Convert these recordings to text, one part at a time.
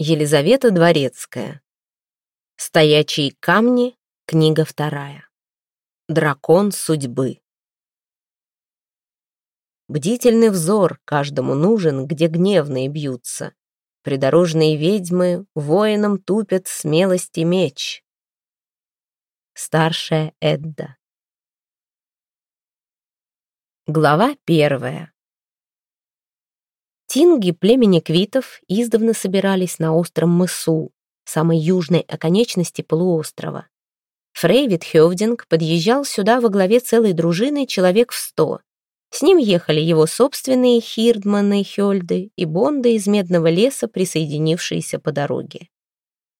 Елизавета Дворецкая. Стоячие камни. Книга вторая. Дракон судьбы. Бдительный взор каждому нужен, где гневные бьются. Придорожные ведьмы воинам тупят смелость и меч. Старшая Эдда. Глава первая. Тинги племени Квитов издавна собирались на остром мысу, самой южной оконечности полуострова. Фрейвид Хёвдинг подъезжал сюда во главе целой дружины человек в сто. С ним ехали его собственные Хирдманы, Хёльды и Бонды из Медного леса, присоединившиеся по дороге.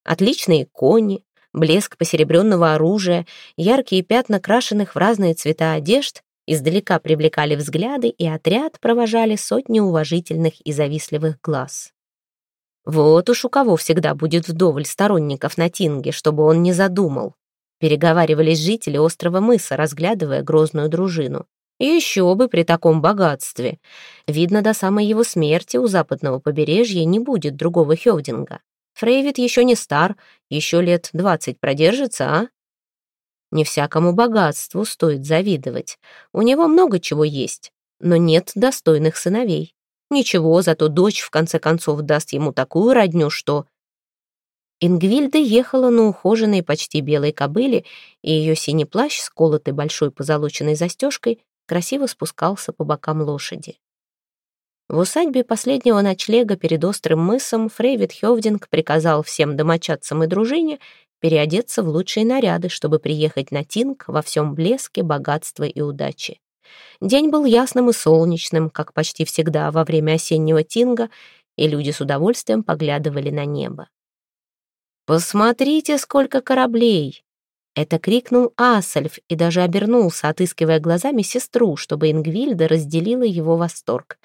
Отличные кони, блеск посеребренного оружия, яркие пятна крашенных в разные цвета одежд издалека привлекали взгляды, и отряд провожали сотни уважительных и завистливых глаз. Вот уж у кого всегда будет вдоволь сторонников на Тинге, чтобы он не задумал. Переговаривались жители острова Мыса, разглядывая грозную дружину. Еще бы при таком богатстве. Видно, до самой его смерти у западного побережья не будет другого Хевдинга. Фрейвит еще не стар, еще лет двадцать продержится, а? Не всякому богатству стоит завидовать. У него много чего есть, но нет достойных сыновей. Ничего, зато дочь в конце концов даст ему такую родню, что... Ингвильда ехала на ухоженной почти белой кобыле, и ее синий плащ, сколотый большой позолоченной застежкой, красиво спускался по бокам лошади. В усадьбе последнего ночлега перед острым мысом Фрейвид Хёвдинг приказал всем домочадцам и дружине переодеться в лучшие наряды, чтобы приехать на Тинг во всем блеске, богатства и удачи. День был ясным и солнечным, как почти всегда во время осеннего Тинга, и люди с удовольствием поглядывали на небо. «Посмотрите, сколько кораблей!» Это крикнул Асальф и даже обернулся, отыскивая глазами сестру, чтобы Ингвильда разделила его восторг.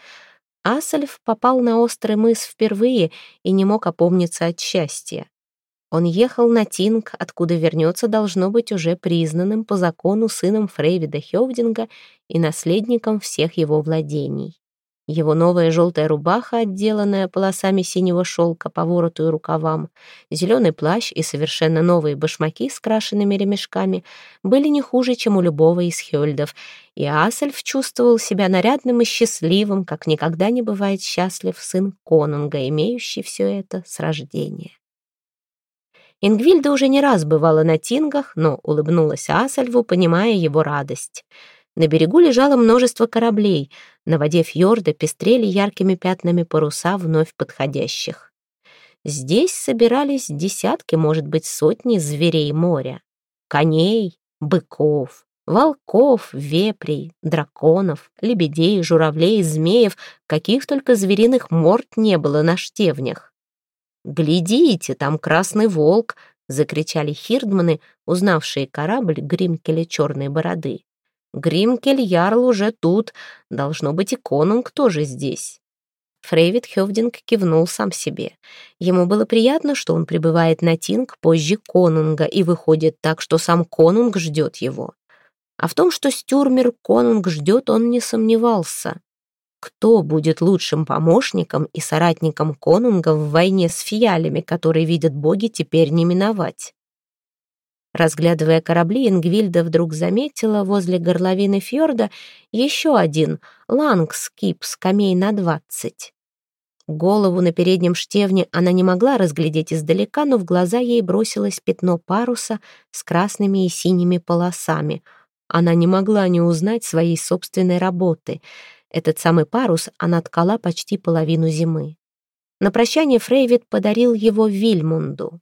Асальф попал на острый мыс впервые и не мог опомниться от счастья. Он ехал на Тинг, откуда вернется должно быть уже признанным по закону сыном Фрейвида Хевдинга и наследником всех его владений. Его новая желтая рубаха, отделанная полосами синего шелка по вороту и рукавам, зеленый плащ и совершенно новые башмаки с крашенными ремешками были не хуже, чем у любого из хёльдов, и Асельф чувствовал себя нарядным и счастливым, как никогда не бывает счастлив сын конунга, имеющий все это с рождения. Ингвильда уже не раз бывала на тингах, но улыбнулась Асальву, понимая его радость. На берегу лежало множество кораблей, на воде фьорда пестрели яркими пятнами паруса вновь подходящих. Здесь собирались десятки, может быть, сотни зверей моря. Коней, быков, волков, вепрей, драконов, лебедей, журавлей, змеев, каких только звериных морд не было на штевнях. «Глядите, там красный волк!» — закричали хирдманы, узнавшие корабль Гримкеля черной бороды. «Гримкель Ярл уже тут, должно быть и конунг тоже здесь». Фрейвид Хёвдинг кивнул сам себе. Ему было приятно, что он прибывает на Тинг позже конунга и выходит так, что сам конунг ждет его. А в том, что Стюрмер конунг ждет, он не сомневался. Кто будет лучшим помощником и соратником конунга в войне с фьяллями, которые видят боги теперь не миновать? Разглядывая корабли, Ингвильда вдруг заметила возле горловины фьорда еще один лангскип скамей на двадцать. Голову на переднем штевне она не могла разглядеть издалека, но в глаза ей бросилось пятно паруса с красными и синими полосами. Она не могла не узнать своей собственной работы — этот самый парус она ткала почти половину зимы. На прощание Фрейвид подарил его Вильмунду.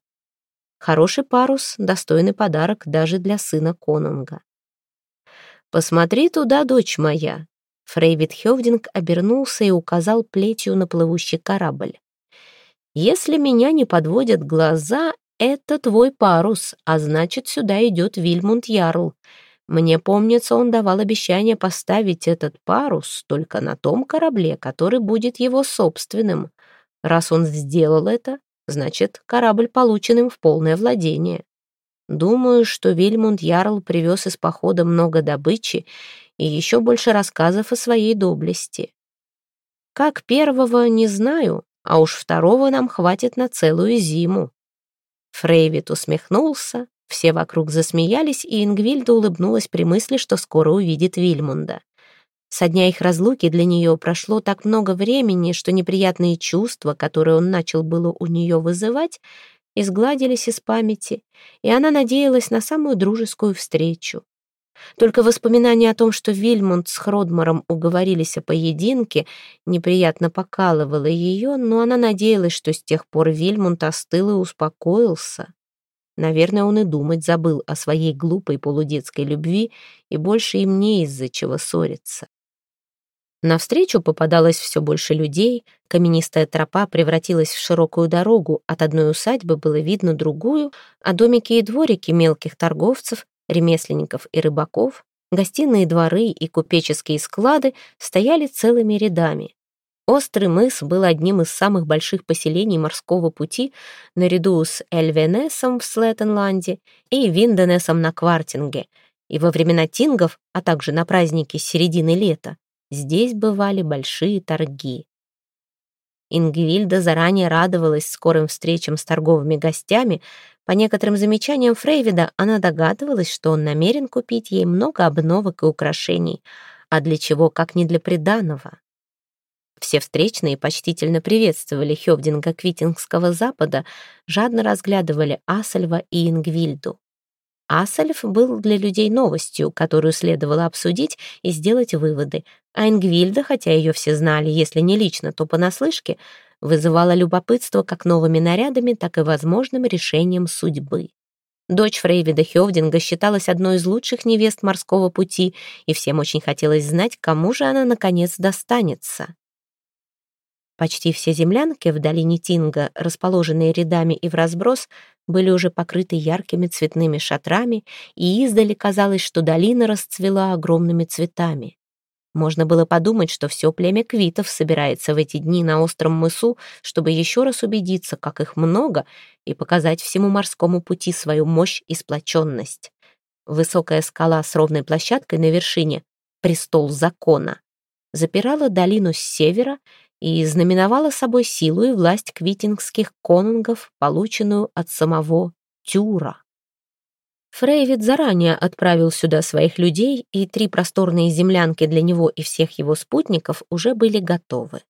Хороший парус, достойный подарок даже для сына конунга. «Посмотри туда, дочь моя!» Фрейвид Хёвдинг обернулся и указал плетью на плывущий корабль. «Если меня не подводят глаза, это твой парус, а значит, сюда идет Вильмунд Ярл. Мне помнится, он давал обещание поставить этот парус только на том корабле, который будет его собственным. Раз он сделал это, значит, корабль получен им в полное владение. Думаю, что Вильмунд Ярл привез из похода много добычи и еще больше рассказов о своей доблести. Как первого, не знаю, а уж второго нам хватит на целую зиму». Фрейвит усмехнулся, все вокруг засмеялись, и Ингвильда улыбнулась при мысли, что скоро увидит Вильмунда. Со дня их разлуки для нее прошло так много времени, что неприятные чувства, которые он начал было у нее вызывать, изгладились из памяти, и она надеялась на самую дружескую встречу. Только воспоминание о том, что Вильмунд с Хродмаром уговорились о поединке, неприятно покалывало ее, но она надеялась, что с тех пор Вильмунд остыл и успокоился. Наверное, он и думать забыл о своей глупой полудетской любви, и больше им не из-за чего ссориться. Навстречу попадалось все больше людей, каменистая тропа превратилась в широкую дорогу, от одной усадьбы было видно другую, а домики и дворики мелких торговцев, ремесленников и рыбаков, гостиные дворы и купеческие склады стояли целыми рядами. Острый мыс был одним из самых больших поселений морского пути наряду с Эльвенесом в Слеттенланде и Винденесом на Квартинге, и во времена тингов, а также на праздники середины лета, Здесь бывали большие торги. Ингвильда заранее радовалась скорым встречам с торговыми гостями. По некоторым замечаниям Фрейвида она догадывалась, что он намерен купить ей много обновок и украшений. А для чего, как не для приданого? Все встречные почтительно приветствовали Хёвдинга Квитингского запада, жадно разглядывали Асальва и Ингвильду. Асальф был для людей новостью, которую следовало обсудить и сделать выводы, а Ингвильда, хотя ее все знали, если не лично, то понаслышке, вызывала любопытство как новыми нарядами, так и возможным решением судьбы. Дочь Фрейвида Хёвдинга считалась одной из лучших невест морского пути, и всем очень хотелось знать, кому же она, наконец, достанется. Почти все землянки в долине Тинга, расположенные рядами и в разброс, были уже покрыты яркими цветными шатрами, и издали казалось, что долина расцвела огромными цветами. Можно было подумать, что все племя квитов собирается в эти дни на остром мысу, чтобы еще раз убедиться, как их много, и показать всему морскому пути свою мощь и сплоченность. Высокая скала с ровной площадкой на вершине — престол закона — запирала долину с севера и знаменовала собой силу и власть квитингских конунгов, полученную от самого Тюра. Фрейвид заранее отправил сюда своих людей, и три просторные землянки для него и всех его спутников уже были готовы.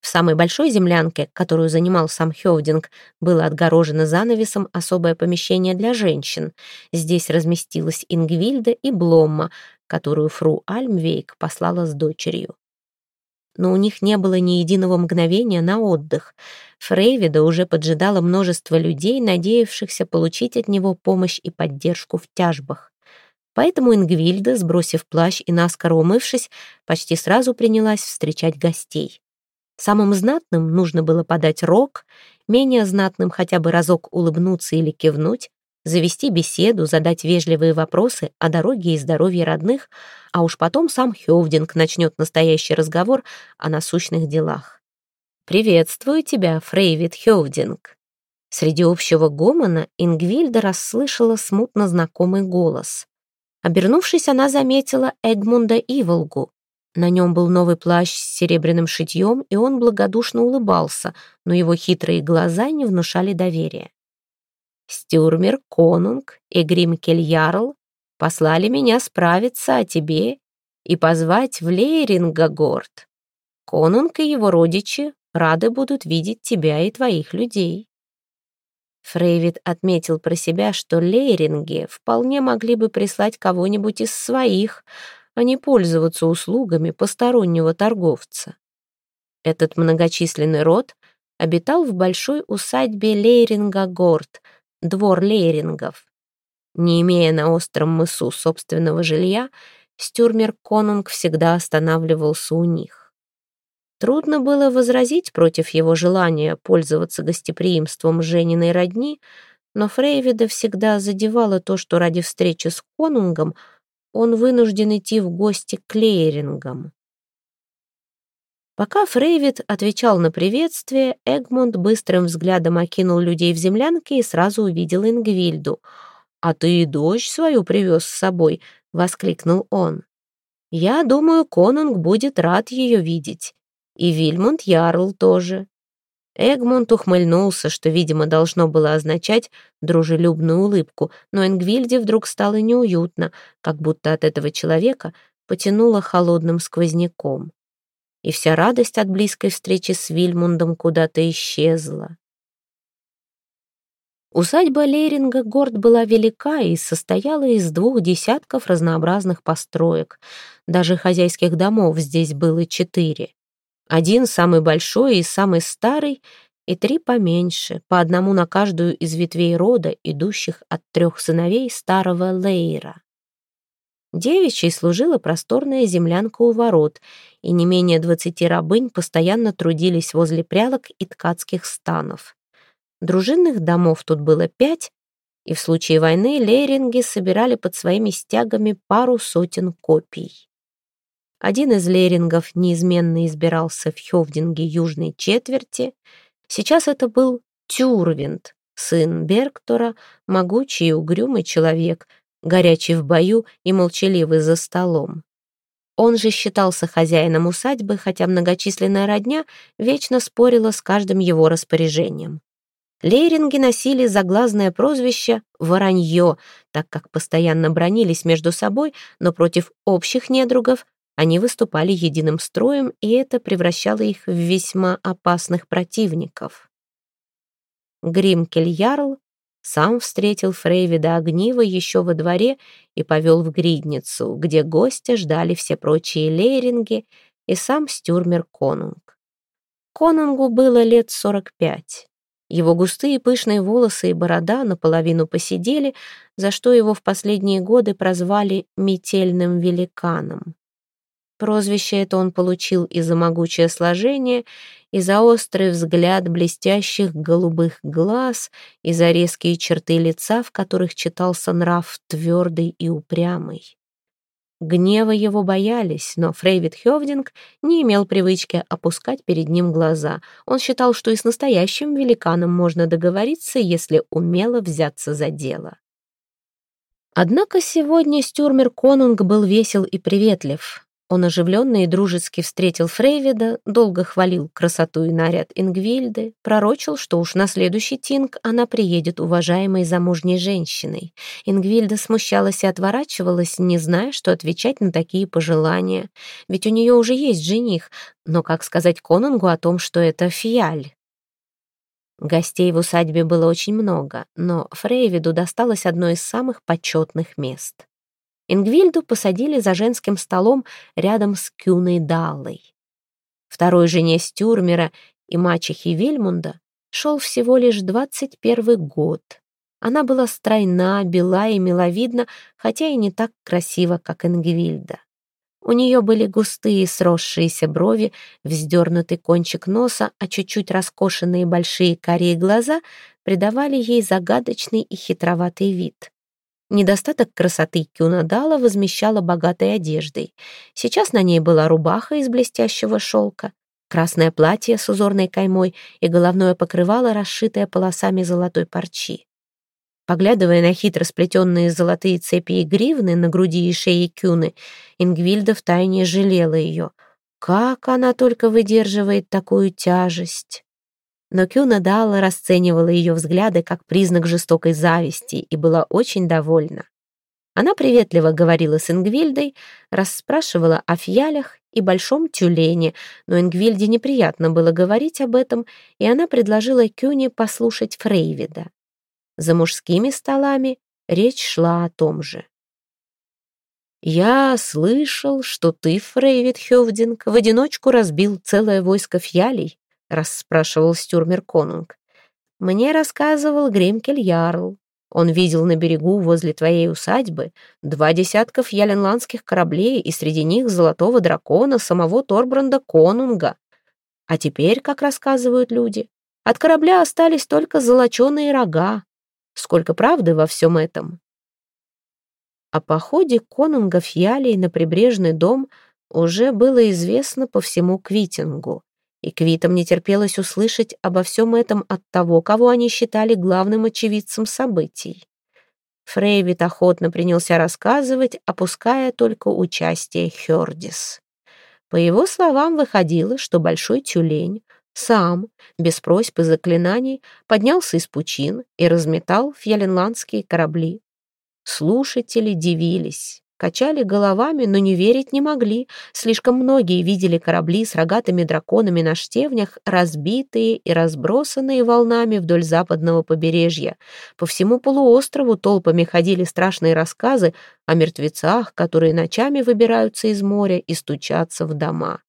В самой большой землянке, которую занимал сам Хёвдинг, было отгорожено занавесом особое помещение для женщин. Здесь разместилась Ингвильда и Бломма, которую фру Альмвейк послала с дочерью но у них не было ни единого мгновения на отдых. Фрейвида уже поджидало множество людей, надеявшихся получить от него помощь и поддержку в тяжбах. Поэтому Ингвильда, сбросив плащ и наскоро умывшись, почти сразу принялась встречать гостей. Самым знатным нужно было подать рог, менее знатным хотя бы разок улыбнуться или кивнуть, завести беседу, задать вежливые вопросы о дороге и здоровье родных, а уж потом сам Хёвдинг начнет настоящий разговор о насущных делах. «Приветствую тебя, Фрейвид Хёвдинг!» Среди общего гомона Ингвильда расслышала смутно знакомый голос. Обернувшись, она заметила Эгмунда Иволгу. На нем был новый плащ с серебряным шитьем, и он благодушно улыбался, но его хитрые глаза не внушали доверия. Стюрмер, Конунг и Гримкель Ярл послали меня справиться о тебе и позвать в Лейрингагорд. Конунг и его родичи рады будут видеть тебя и твоих людей». Фрейвид отметил про себя, что лейринги вполне могли бы прислать кого-нибудь из своих, а не пользоваться услугами постороннего торговца. Этот многочисленный род обитал в большой усадьбе Лейринга-Горд — двор лейрингов. Не имея на остром мысу собственного жилья, Стюрмер Конунг всегда останавливался у них. Трудно было возразить против его желания пользоваться гостеприимством Жениной родни, но Фрейвида всегда задевало то, что ради встречи с Конунгом он вынужден идти в гости к Лейрингам. Пока Фрейвит отвечал на приветствие, Эгмунд быстрым взглядом окинул людей в землянке и сразу увидел Ингвильду. «А ты и дочь свою привез с собой», — воскликнул он. «Я думаю, конунг будет рад ее видеть. И Вильмунд Ярл тоже». Эгмунд ухмыльнулся, что, видимо, должно было означать дружелюбную улыбку, но Энгвильде вдруг стало неуютно, как будто от этого человека потянуло холодным сквозняком. И вся радость от близкой встречи с Вильмундом куда-то исчезла. Усадьба Леринга Горд была велика и состояла из двух десятков разнообразных построек. Даже хозяйских домов здесь было четыре. Один самый большой и самый старый, и три поменьше, по одному на каждую из ветвей рода, идущих от трех сыновей старого Лейра. Девичьей служила просторная землянка у ворот, и не менее двадцати рабынь постоянно трудились возле прялок и ткацких станов. Дружинных домов тут было пять, и в случае войны лейринги собирали под своими стягами пару сотен копий. Один из лейрингов неизменно избирался в Хёвдинге южной четверти. Сейчас это был Тюрвинд, сын Бергтора, могучий и угрюмый человек, горячий в бою и молчаливый за столом. Он же считался хозяином усадьбы, хотя многочисленная родня вечно спорила с каждым его распоряжением. Лейринги носили заглазное прозвище «воронье», так как постоянно бронились между собой, но против общих недругов они выступали единым строем, и это превращало их в весьма опасных противников. Гримкель Ярл сам встретил Фрейвида Огнива еще во дворе и повел в гридницу, где гостя ждали все прочие лейринги и сам Стюрмер Конунг. Конунгу было лет сорок пять. Его густые пышные волосы и борода наполовину посидели, за что его в последние годы прозвали «метельным великаном». Прозвище это он получил и за могучее сложение, и за острый взгляд блестящих голубых глаз, и за резкие черты лица, в которых читался нрав твердый и упрямый. Гнева его боялись, но Фрейвид Хёвдинг не имел привычки опускать перед ним глаза. Он считал, что и с настоящим великаном можно договориться, если умело взяться за дело. Однако сегодня Стюрмер Конунг был весел и приветлив. Он оживленно и дружески встретил Фрейвида, долго хвалил красоту и наряд Ингвильды, пророчил, что уж на следующий тинг она приедет уважаемой замужней женщиной. Ингвильда смущалась и отворачивалась, не зная, что отвечать на такие пожелания. Ведь у нее уже есть жених, но как сказать Конунгу о том, что это фиаль? Гостей в усадьбе было очень много, но Фрейвиду досталось одно из самых почетных мест. Ингвильду посадили за женским столом рядом с Кюной Даллой. Второй жене Стюрмера и мачехи Вильмунда шел всего лишь двадцать первый год. Она была стройна, бела и миловидна, хотя и не так красива, как Ингвильда. У нее были густые сросшиеся брови, вздернутый кончик носа, а чуть-чуть раскошенные большие карие глаза придавали ей загадочный и хитроватый вид. Недостаток красоты Кюнадала возмещала богатой одеждой. Сейчас на ней была рубаха из блестящего шелка, красное платье с узорной каймой и головное покрывало, расшитое полосами золотой парчи. Поглядывая на хитро сплетенные золотые цепи и гривны на груди и шее Кюны, Ингвильда втайне жалела ее. Как она только выдерживает такую тяжесть! Но Кюна Далла расценивала ее взгляды как признак жестокой зависти и была очень довольна. Она приветливо говорила с Ингвильдой, расспрашивала о фьялях и большом тюлене, но Ингвильде неприятно было говорить об этом, и она предложила Кюне послушать Фрейвида. За мужскими столами речь шла о том же. «Я слышал, что ты, Фрейвид Хёвдинг, в одиночку разбил целое войско фьялей», — расспрашивал Стюрмер Конунг. «Мне рассказывал Гримкель Ярл. Он видел на берегу возле твоей усадьбы два десятков яленландских кораблей и среди них золотого дракона самого Торбранда Конунга. А теперь, как рассказывают люди, от корабля остались только золоченые рога. Сколько правды во всем этом?» О походе конунга Фьялей на прибрежный дом уже было известно по всему Квитингу и Квитам не терпелось услышать обо всем этом от того, кого они считали главным очевидцем событий. Фрейвит охотно принялся рассказывать, опуская только участие Хёрдис. По его словам, выходило, что большой тюлень сам, без просьб и заклинаний, поднялся из пучин и разметал фьяленландские корабли. Слушатели дивились. Качали головами, но не верить не могли. Слишком многие видели корабли с рогатыми драконами на штевнях, разбитые и разбросанные волнами вдоль западного побережья. По всему полуострову толпами ходили страшные рассказы о мертвецах, которые ночами выбираются из моря и стучатся в дома.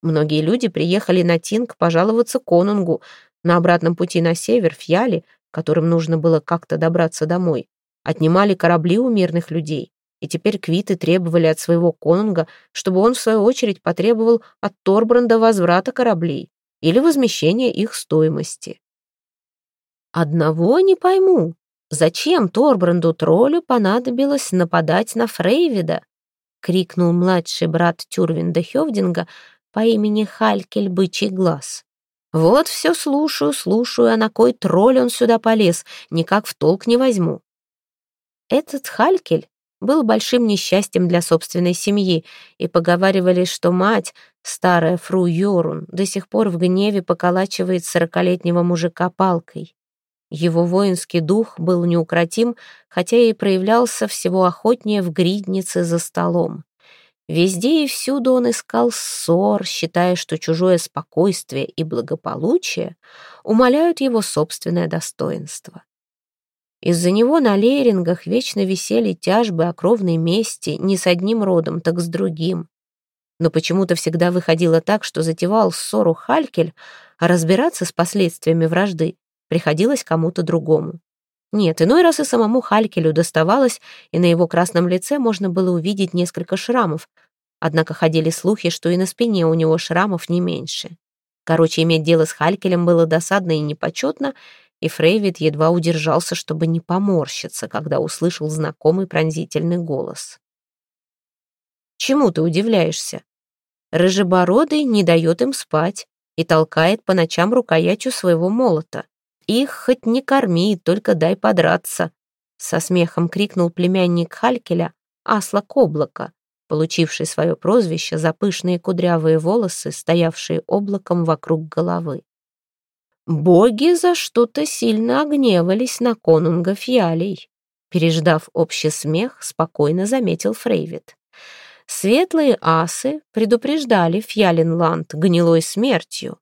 Многие люди приехали на Тинг пожаловаться конунгу. На обратном пути на север, Яле, которым нужно было как-то добраться домой, отнимали корабли у мирных людей и теперь квиты требовали от своего конунга, чтобы он, в свою очередь, потребовал от Торбранда возврата кораблей или возмещения их стоимости. «Одного не пойму. Зачем Торбранду Троллю понадобилось нападать на Фрейвида?» — крикнул младший брат Тюрвинда Хевдинга по имени Халькель Бычий Глаз. «Вот все слушаю, слушаю, а на кой тролль он сюда полез, никак в толк не возьму». Этот Халькель был большим несчастьем для собственной семьи, и поговаривали, что мать, старая фру Йорун, до сих пор в гневе поколачивает сорокалетнего мужика палкой. Его воинский дух был неукротим, хотя и проявлялся всего охотнее в гриднице за столом. Везде и всюду он искал ссор, считая, что чужое спокойствие и благополучие умаляют его собственное достоинство. Из-за него на лейрингах вечно висели тяжбы о кровной мести не с одним родом, так с другим. Но почему-то всегда выходило так, что затевал ссору Халькель, а разбираться с последствиями вражды приходилось кому-то другому. Нет, иной раз и самому Халькелю доставалось, и на его красном лице можно было увидеть несколько шрамов, однако ходили слухи, что и на спине у него шрамов не меньше. Короче, иметь дело с Халькелем было досадно и непочетно, и Фрейвид едва удержался, чтобы не поморщиться, когда услышал знакомый пронзительный голос. «Чему ты удивляешься? Рыжебородый не дает им спать и толкает по ночам рукоятью своего молота. Их хоть не корми, только дай подраться!» Со смехом крикнул племянник Халькеля Асла Коблака, получивший свое прозвище за пышные кудрявые волосы, стоявшие облаком вокруг головы. Боги за что-то сильно огневались на конунга Фиалей. Переждав общий смех, спокойно заметил Фрейвит. Светлые асы предупреждали Фьялинланд гнилой смертью.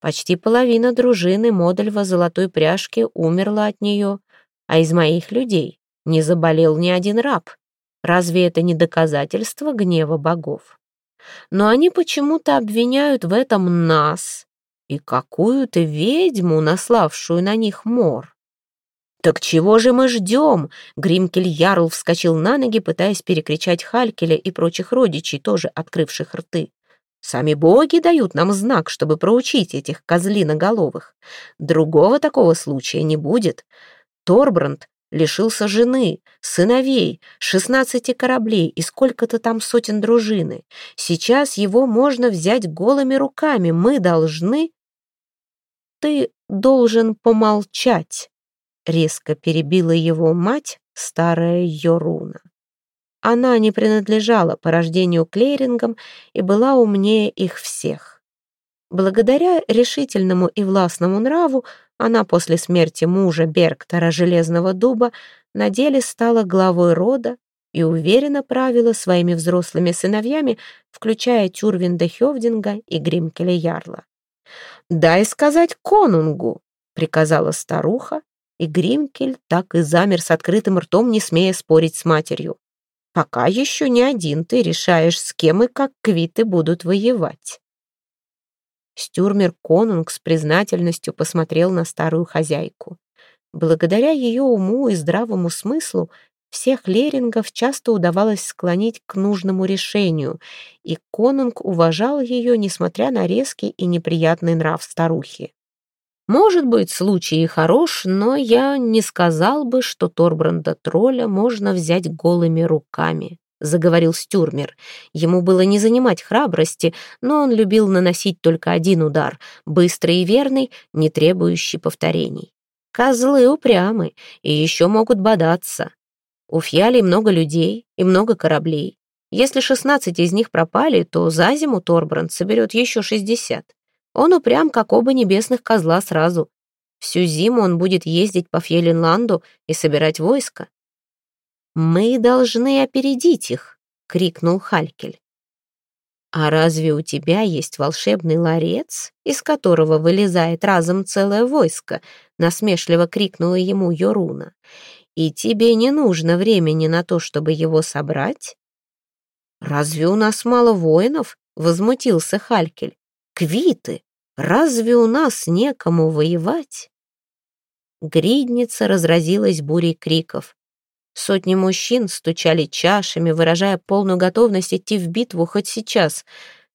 Почти половина дружины Модельва золотой пряжки умерла от нее, а из моих людей не заболел ни один раб. Разве это не доказательство гнева богов? Но они почему-то обвиняют в этом нас, и какую-то ведьму, наславшую на них мор. «Так чего же мы ждем?» Гримкель Ярл вскочил на ноги, пытаясь перекричать Халькеля и прочих родичей, тоже открывших рты. «Сами боги дают нам знак, чтобы проучить этих козлиноголовых. Другого такого случая не будет. Торбранд лишился жены, сыновей, шестнадцати кораблей и сколько-то там сотен дружины. Сейчас его можно взять голыми руками. Мы должны ты должен помолчать», — резко перебила его мать, старая Йоруна. Она не принадлежала по рождению клейрингам и была умнее их всех. Благодаря решительному и властному нраву она после смерти мужа Бергтора Железного Дуба на деле стала главой рода и уверенно правила своими взрослыми сыновьями, включая Тюрвинда Хёвдинга и Гримкеля Ярла. «Дай сказать конунгу», — приказала старуха, и Гримкель так и замер с открытым ртом, не смея спорить с матерью. «Пока еще не один ты решаешь, с кем и как квиты будут воевать». Стюрмер Конунг с признательностью посмотрел на старую хозяйку. Благодаря ее уму и здравому смыслу всех лерингов часто удавалось склонить к нужному решению, и конунг уважал ее, несмотря на резкий и неприятный нрав старухи. Может быть, случай и хорош, но я не сказал бы, что Торбранда тролля можно взять голыми руками, заговорил Стюрмер. Ему было не занимать храбрости, но он любил наносить только один удар, быстрый и верный, не требующий повторений. Козлы упрямы и еще могут бодаться. У Фьяли много людей и много кораблей. Если 16 из них пропали, то за зиму Торбранд соберет еще 60. Он упрям, как оба небесных козла сразу. Всю зиму он будет ездить по Фьеленланду и собирать войско. «Мы должны опередить их!» — крикнул Халькель. «А разве у тебя есть волшебный ларец, из которого вылезает разом целое войско?» — насмешливо крикнула ему Йоруна. «И тебе не нужно времени на то, чтобы его собрать?» «Разве у нас мало воинов?» — возмутился Халькель. «Квиты! Разве у нас некому воевать?» Гридница разразилась бурей криков. Сотни мужчин стучали чашами, выражая полную готовность идти в битву хоть сейчас.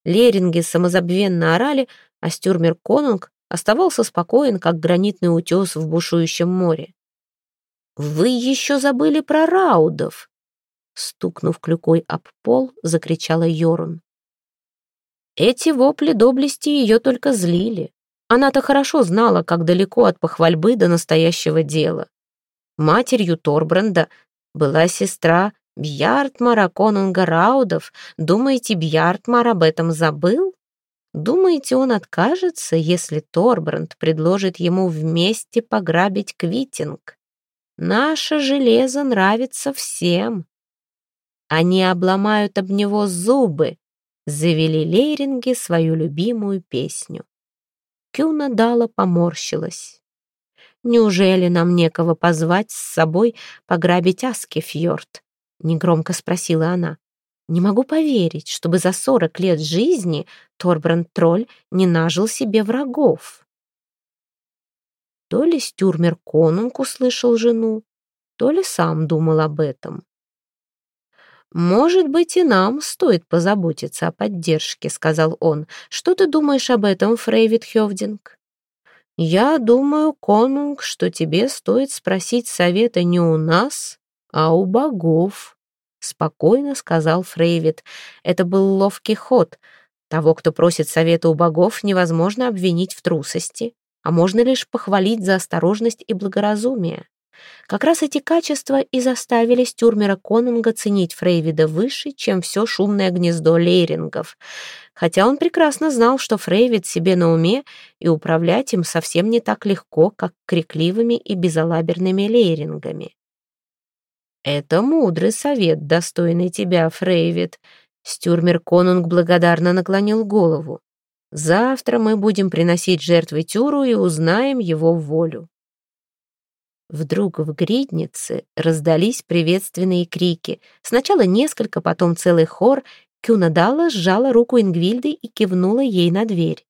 Леринги самозабвенно орали, а Стюрмер Конунг оставался спокоен, как гранитный утес в бушующем море. «Вы еще забыли про раудов!» Стукнув клюкой об пол, закричала Йорун. Эти вопли доблести ее только злили. Она-то хорошо знала, как далеко от похвальбы до настоящего дела. Матерью Торбранда была сестра Бьяртмара Конунга Раудов. Думаете, Бьяртмар об этом забыл? Думаете, он откажется, если Торбранд предложит ему вместе пограбить Квитинг? Наше железо нравится всем. Они обломают об него зубы, завели лейринги свою любимую песню. Кюна Дала поморщилась. Неужели нам некого позвать с собой пограбить Аскефьорд? Негромко спросила она. Не могу поверить, чтобы за сорок лет жизни Торбранд Тролль не нажил себе врагов. То ли Стюрмер Конунг услышал жену, то ли сам думал об этом. «Может быть, и нам стоит позаботиться о поддержке», — сказал он. «Что ты думаешь об этом, Фрейвид Хёвдинг?» «Я думаю, конунг, что тебе стоит спросить совета не у нас, а у богов», — спокойно сказал Фрейвит. Это был ловкий ход. Того, кто просит совета у богов, невозможно обвинить в трусости, а можно лишь похвалить за осторожность и благоразумие. Как раз эти качества и заставили Стюрмера Конунга ценить Фрейвида выше, чем все шумное гнездо лейрингов. Хотя он прекрасно знал, что Фрейвид себе на уме, и управлять им совсем не так легко, как крикливыми и безалаберными лейрингами. «Это мудрый совет, достойный тебя, Фрейвид», — Стюрмер Конунг благодарно наклонил голову. «Завтра мы будем приносить жертвы Тюру и узнаем его волю». Вдруг в гриднице раздались приветственные крики. Сначала несколько, потом целый хор. Кюнадала сжала руку Ингвильды и кивнула ей на дверь.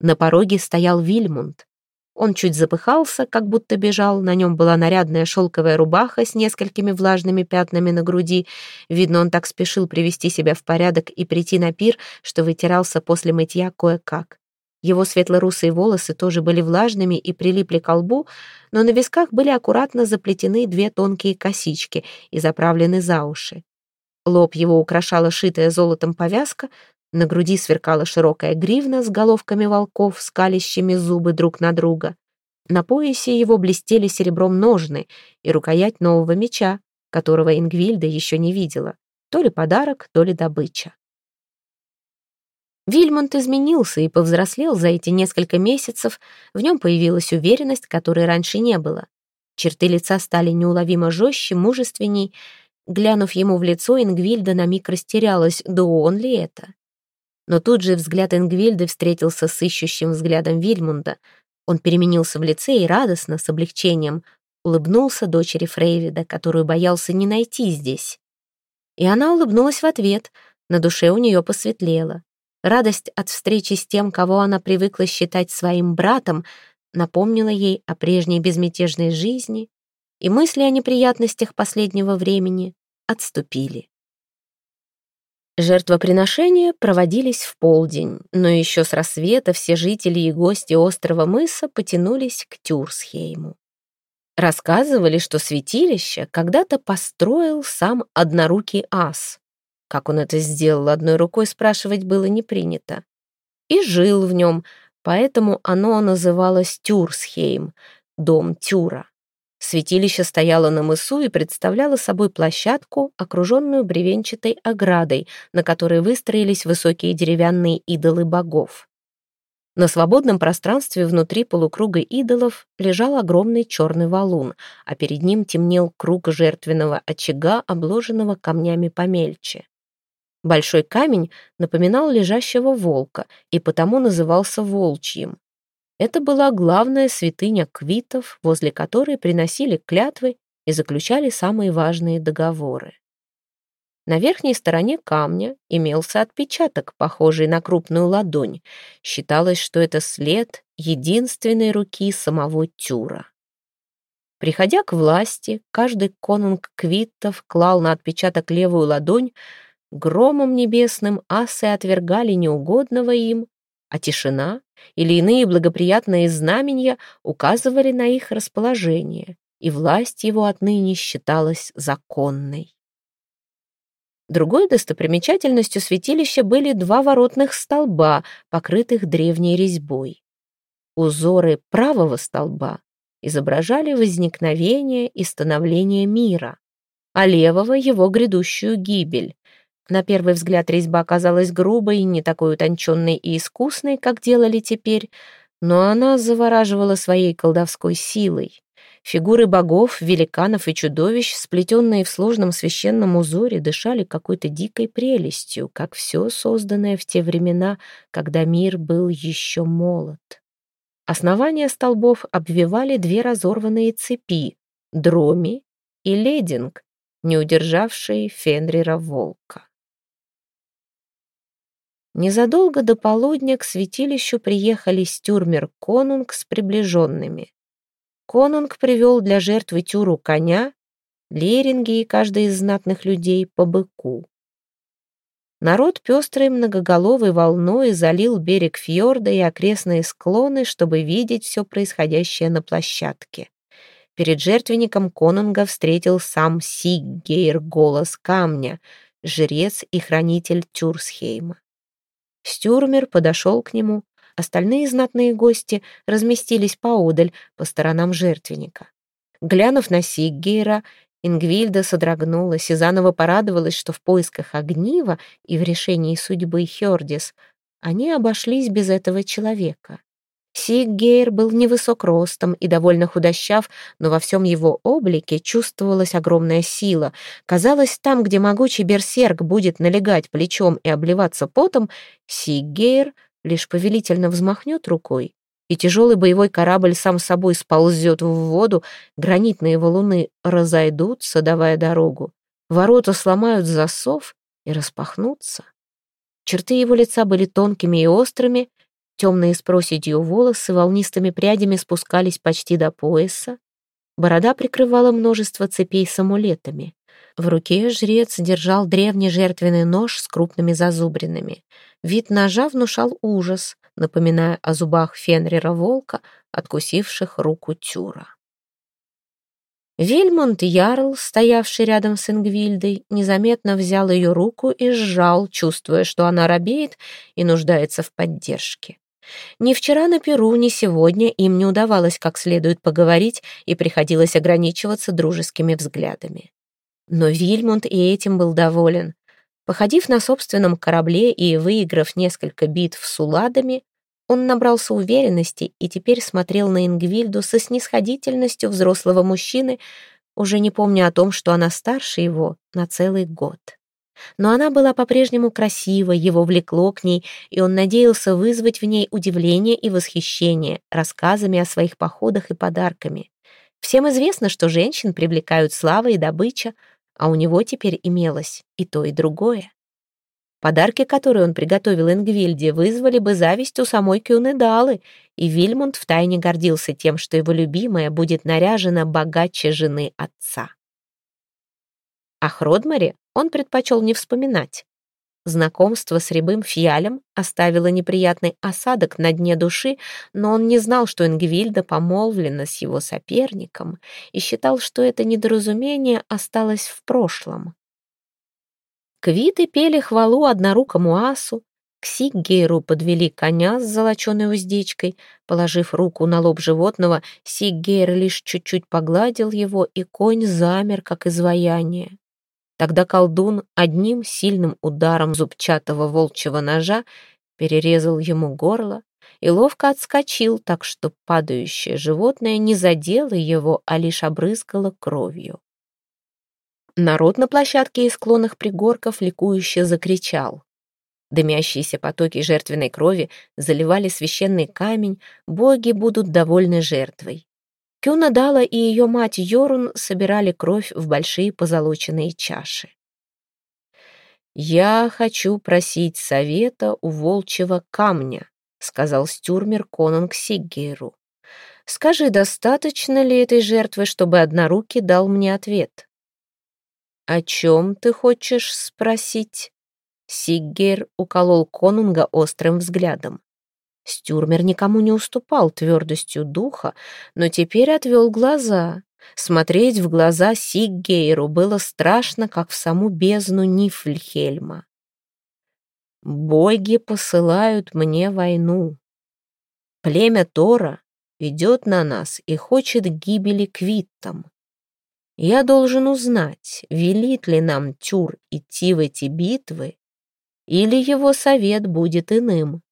На пороге стоял Вильмунд. Он чуть запыхался, как будто бежал. На нем была нарядная шелковая рубаха с несколькими влажными пятнами на груди. Видно, он так спешил привести себя в порядок и прийти на пир, что вытирался после мытья кое-как. Его светло-русые волосы тоже были влажными и прилипли к лбу, но на висках были аккуратно заплетены две тонкие косички и заправлены за уши. Лоб его украшала шитая золотом повязка, на груди сверкала широкая гривна с головками волков, скалящими зубы друг на друга. На поясе его блестели серебром ножны и рукоять нового меча, которого Ингвильда еще не видела. То ли подарок, то ли добыча. Вильмонт изменился и повзрослел за эти несколько месяцев, в нем появилась уверенность, которой раньше не было. Черты лица стали неуловимо жестче, мужественней. Глянув ему в лицо, Ингвильда на миг растерялась, да он ли это? Но тут же взгляд Ингвильды встретился с ищущим взглядом Вильмунда. Он переменился в лице и радостно, с облегчением, улыбнулся дочери Фрейвида, которую боялся не найти здесь. И она улыбнулась в ответ, на душе у нее посветлело. Радость от встречи с тем, кого она привыкла считать своим братом, напомнила ей о прежней безмятежной жизни, и мысли о неприятностях последнего времени отступили. Жертвоприношения проводились в полдень, но еще с рассвета все жители и гости острова мыса потянулись к Тюрсхейму. Рассказывали, что святилище когда-то построил сам однорукий ас, как он это сделал одной рукой, спрашивать было не принято. И жил в нем, поэтому оно называлось Тюрсхейм, дом Тюра. Святилище стояло на мысу и представляло собой площадку, окруженную бревенчатой оградой, на которой выстроились высокие деревянные идолы богов. На свободном пространстве внутри полукруга идолов лежал огромный черный валун, а перед ним темнел круг жертвенного очага, обложенного камнями помельче. Большой камень напоминал лежащего волка и потому назывался волчьим. Это была главная святыня квитов, возле которой приносили клятвы и заключали самые важные договоры. На верхней стороне камня имелся отпечаток, похожий на крупную ладонь. Считалось, что это след единственной руки самого Тюра. Приходя к власти, каждый конунг Квиттов клал на отпечаток левую ладонь, громом небесным асы отвергали неугодного им, а тишина или иные благоприятные знамения указывали на их расположение, и власть его отныне считалась законной. Другой достопримечательностью святилища были два воротных столба, покрытых древней резьбой. Узоры правого столба изображали возникновение и становление мира, а левого — его грядущую гибель. На первый взгляд резьба казалась грубой, не такой утонченной и искусной, как делали теперь, но она завораживала своей колдовской силой. Фигуры богов, великанов и чудовищ, сплетенные в сложном священном узоре, дышали какой-то дикой прелестью, как все созданное в те времена, когда мир был еще молод. Основания столбов обвивали две разорванные цепи — дроми и лединг, не удержавшие Фенрира волка. Незадолго до полудня к святилищу приехали стюрмер Конунг с приближенными. Конунг привел для жертвы тюру коня, леринги и каждый из знатных людей по быку. Народ пестрой многоголовой волной залил берег фьорда и окрестные склоны, чтобы видеть все происходящее на площадке. Перед жертвенником конунга встретил сам Сиггейр голос камня, жрец и хранитель Тюрсхейма. Стюрмер подошел к нему, Остальные знатные гости разместились поодаль, по сторонам жертвенника. Глянув на Сиггейра, Ингвильда содрогнулась и заново порадовалась, что в поисках огнива и в решении судьбы Хёрдис они обошлись без этого человека. Сиггейр был невысок ростом и довольно худощав, но во всем его облике чувствовалась огромная сила. Казалось, там, где могучий берсерк будет налегать плечом и обливаться потом, Сиггейр лишь повелительно взмахнет рукой, и тяжелый боевой корабль сам собой сползет в воду, гранитные валуны разойдутся, давая дорогу, ворота сломают засов и распахнутся. Черты его лица были тонкими и острыми, темные с проседью волосы волнистыми прядями спускались почти до пояса, борода прикрывала множество цепей с амулетами. В руке жрец держал древний жертвенный нож с крупными зазубринами. Вид ножа внушал ужас, напоминая о зубах Фенрира волка, откусивших руку Тюра. Вильмонт Ярл, стоявший рядом с Ингвильдой, незаметно взял ее руку и сжал, чувствуя, что она робеет и нуждается в поддержке. Ни вчера на Перу, ни сегодня им не удавалось как следует поговорить и приходилось ограничиваться дружескими взглядами. Но Вильмунд и этим был доволен. Походив на собственном корабле и выиграв несколько битв с уладами, он набрался уверенности и теперь смотрел на Ингвильду со снисходительностью взрослого мужчины, уже не помня о том, что она старше его на целый год. Но она была по-прежнему красива, его влекло к ней, и он надеялся вызвать в ней удивление и восхищение рассказами о своих походах и подарками. Всем известно, что женщин привлекают слава и добыча, а у него теперь имелось и то, и другое. Подарки, которые он приготовил Ингвильде, вызвали бы зависть у самой Кюнедалы, и Вильмунд втайне гордился тем, что его любимая будет наряжена богаче жены отца. О Хродмаре он предпочел не вспоминать. Знакомство с рябым фиалем оставило неприятный осадок на дне души, но он не знал, что Ингвильда помолвлена с его соперником и считал, что это недоразумение осталось в прошлом. Квиты пели хвалу однорукому асу, к Сиггейру подвели коня с золоченой уздечкой. Положив руку на лоб животного, Сиггейр лишь чуть-чуть погладил его, и конь замер, как изваяние. Тогда колдун одним сильным ударом зубчатого волчьего ножа перерезал ему горло и ловко отскочил, так что падающее животное не задело его, а лишь обрызгало кровью. Народ на площадке и склонах пригорков ликующе закричал. Дымящиеся потоки жертвенной крови заливали священный камень, боги будут довольны жертвой. Кюна Дала и ее мать Йорун собирали кровь в большие позолоченные чаши. «Я хочу просить совета у волчьего камня», — сказал стюрмер Конунг Сиггейру. «Скажи, достаточно ли этой жертвы, чтобы однорукий дал мне ответ?» «О чем ты хочешь спросить?» Сиггер уколол конунга острым взглядом. Стюрмер никому не уступал твердостью духа, но теперь отвел глаза. Смотреть в глаза Сиггейру было страшно, как в саму бездну Нифльхельма. «Боги посылают мне войну. Племя Тора ведет на нас и хочет гибели квиттам. Я должен узнать, велит ли нам Тюр идти в эти битвы, или его совет будет иным.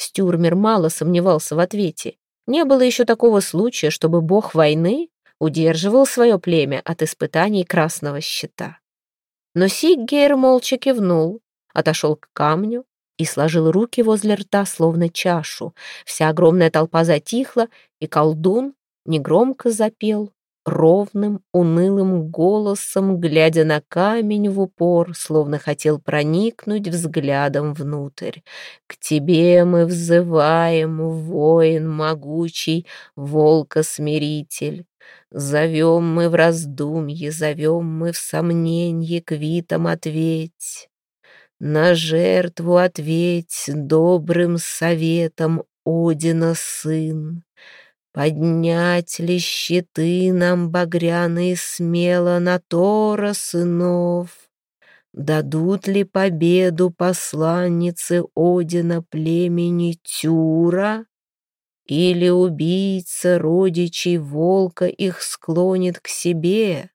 Стюрмер мало сомневался в ответе. Не было еще такого случая, чтобы бог войны удерживал свое племя от испытаний красного щита. Но Сиггейр молча кивнул, отошел к камню и сложил руки возле рта, словно чашу. Вся огромная толпа затихла, и колдун негромко запел ровным, унылым голосом, глядя на камень в упор, словно хотел проникнуть взглядом внутрь. «К тебе мы взываем, воин могучий, волка-смиритель. Зовем мы в раздумье, зовем мы в сомненье, квитом ответь». На жертву ответь добрым советом Одина сын. Поднять ли щиты нам багряные смело на Тора сынов? Дадут ли победу посланницы Одина племени Тюра? Или убийца родичей волка их склонит к себе?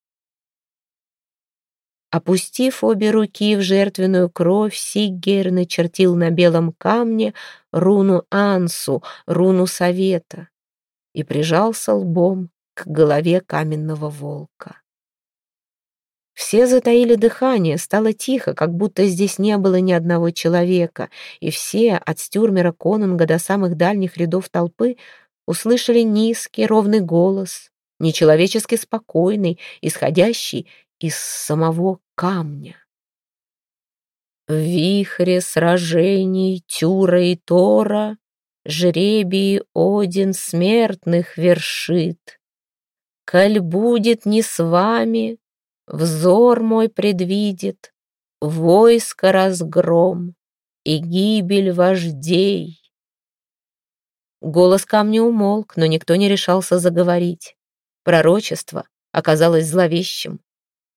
Опустив обе руки в жертвенную кровь, Сиггер начертил на белом камне руну Ансу, руну Совета и прижался лбом к голове каменного волка. Все затаили дыхание, стало тихо, как будто здесь не было ни одного человека, и все, от стюрмера Конунга до самых дальних рядов толпы, услышали низкий ровный голос, нечеловечески спокойный, исходящий из самого камня. В вихре сражений Тюра и Тора жребии Один смертных вершит. Коль будет не с вами, взор мой предвидит, войско разгром и гибель вождей. Голос камня умолк, но никто не решался заговорить. Пророчество оказалось зловещим.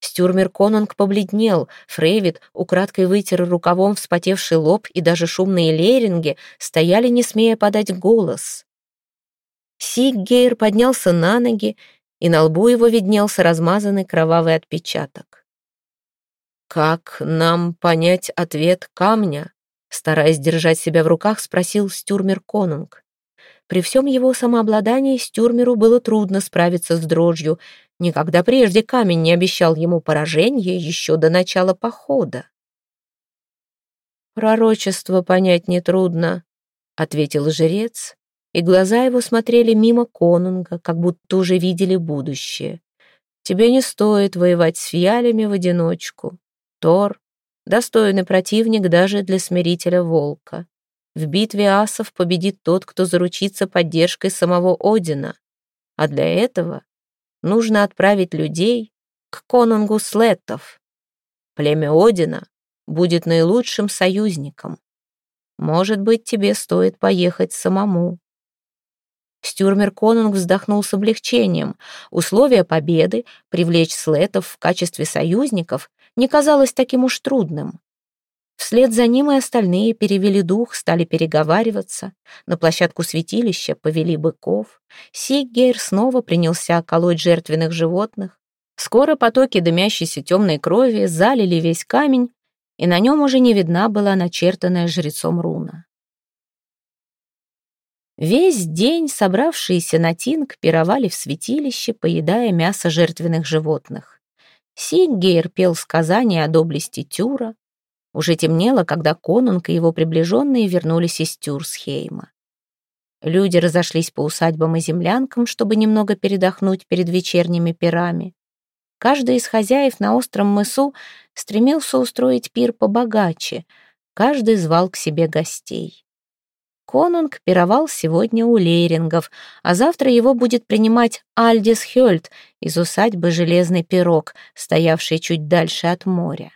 Стюрмер Конунг побледнел, Фрейвит украдкой вытер рукавом вспотевший лоб, и даже шумные леринги стояли, не смея подать голос. Сиггейр поднялся на ноги, и на лбу его виднелся размазанный кровавый отпечаток. «Как нам понять ответ камня?» Стараясь держать себя в руках, спросил Стюрмер Конунг. При всем его самообладании Стюрмеру было трудно справиться с дрожью, Никогда прежде камень не обещал ему поражения еще до начала похода. «Пророчество понять нетрудно», — ответил жрец, и глаза его смотрели мимо конунга, как будто уже видели будущее. «Тебе не стоит воевать с фиалями в одиночку. Тор — достойный противник даже для смирителя волка. В битве асов победит тот, кто заручится поддержкой самого Одина. А для этого нужно отправить людей к конунгу Слеттов. Племя Одина будет наилучшим союзником. Может быть, тебе стоит поехать самому. Стюрмер Конунг вздохнул с облегчением. Условие победы, привлечь слетов в качестве союзников, не казалось таким уж трудным. Вслед за ним и остальные перевели дух, стали переговариваться. На площадку святилища повели быков. Сиггейр снова принялся колоть жертвенных животных. Скоро потоки дымящейся темной крови залили весь камень, и на нем уже не видна была начертанная жрецом руна. Весь день собравшиеся на Тинг пировали в святилище, поедая мясо жертвенных животных. Сиггейр пел сказания о доблести Тюра. Уже темнело, когда конунг и его приближенные вернулись из Тюрсхейма. Люди разошлись по усадьбам и землянкам, чтобы немного передохнуть перед вечерними пирами. Каждый из хозяев на остром мысу стремился устроить пир побогаче, каждый звал к себе гостей. Конунг пировал сегодня у лейрингов, а завтра его будет принимать Альдис Хёльд из усадьбы «Железный пирог», стоявшей чуть дальше от моря.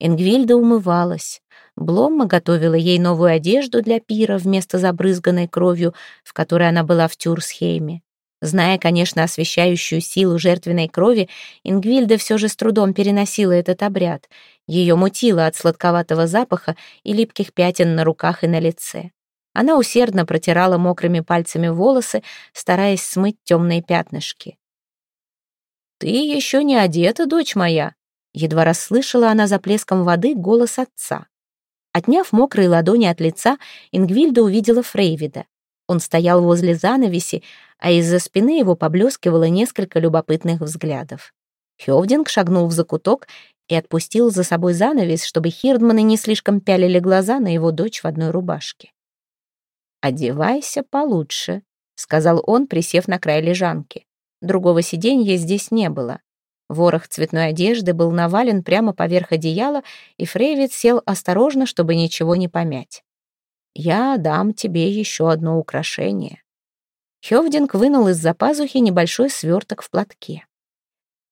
Ингвильда умывалась. Бломма готовила ей новую одежду для пира вместо забрызганной кровью, в которой она была в Тюрсхейме. Зная, конечно, освещающую силу жертвенной крови, Ингвильда все же с трудом переносила этот обряд. Ее мутило от сладковатого запаха и липких пятен на руках и на лице. Она усердно протирала мокрыми пальцами волосы, стараясь смыть темные пятнышки. «Ты еще не одета, дочь моя!» Едва расслышала она за плеском воды голос отца. Отняв мокрые ладони от лица, Ингвильда увидела Фрейвида. Он стоял возле занавеси, а из-за спины его поблескивало несколько любопытных взглядов. Хёвдинг шагнул в закуток и отпустил за собой занавес, чтобы хирдманы не слишком пялили глаза на его дочь в одной рубашке. «Одевайся получше», — сказал он, присев на край лежанки. Другого сиденья здесь не было. Ворох цветной одежды был навален прямо поверх одеяла, и Фрейвит сел осторожно, чтобы ничего не помять. «Я дам тебе еще одно украшение». Хёвдинг вынул из-за пазухи небольшой сверток в платке.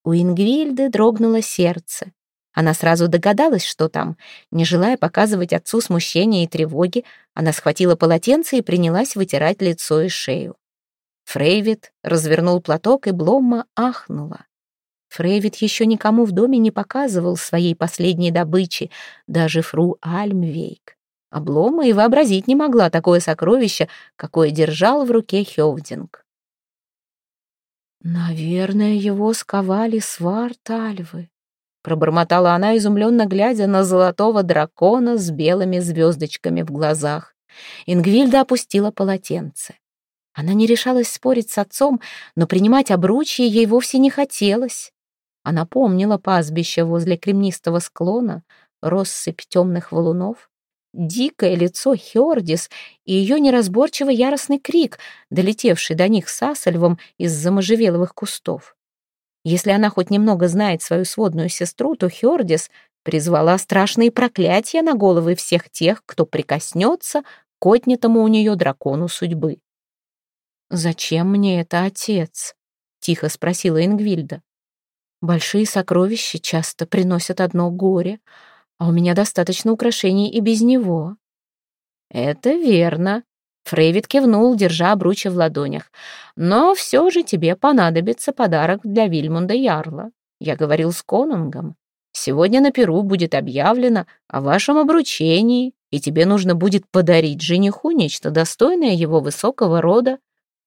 У Ингвильды дрогнуло сердце. Она сразу догадалась, что там. Не желая показывать отцу смущения и тревоги, она схватила полотенце и принялась вытирать лицо и шею. Фрейвит развернул платок, и Бломма ахнула. Фрейвит еще никому в доме не показывал своей последней добычи, даже фру Альмвейк. Облома и вообразить не могла такое сокровище, какое держал в руке Хёвдинг. «Наверное, его сковали сварт Альвы», — пробормотала она, изумленно глядя на золотого дракона с белыми звездочками в глазах. Ингвильда опустила полотенце. Она не решалась спорить с отцом, но принимать обручье ей вовсе не хотелось. Она помнила пастбище возле кремнистого склона, россыпь темных валунов, дикое лицо Хёрдис и ее неразборчиво яростный крик, долетевший до них с Асальвом из-за можжевеловых кустов. Если она хоть немного знает свою сводную сестру, то Хёрдис призвала страшные проклятия на головы всех тех, кто прикоснется к отнятому у нее дракону судьбы. «Зачем мне это, отец?» — тихо спросила Ингвильда. Большие сокровища часто приносят одно горе, а у меня достаточно украшений и без него». «Это верно», — Фрейвит кивнул, держа обручи в ладонях. «Но все же тебе понадобится подарок для Вильмунда Ярла. Я говорил с Конунгом. Сегодня на Перу будет объявлено о вашем обручении, и тебе нужно будет подарить жениху нечто достойное его высокого рода.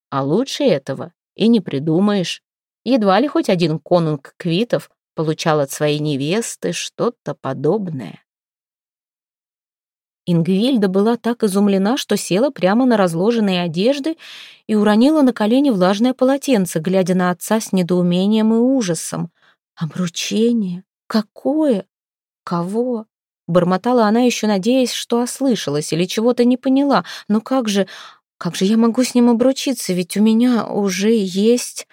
А лучше этого и не придумаешь. Едва ли хоть один конунг Квитов получал от своей невесты что-то подобное. Ингвильда была так изумлена, что села прямо на разложенные одежды и уронила на колени влажное полотенце, глядя на отца с недоумением и ужасом. «Обручение? Какое? Кого?» Бормотала она еще, надеясь, что ослышалась или чего-то не поняла. «Но как же... Как же я могу с ним обручиться? Ведь у меня уже есть...»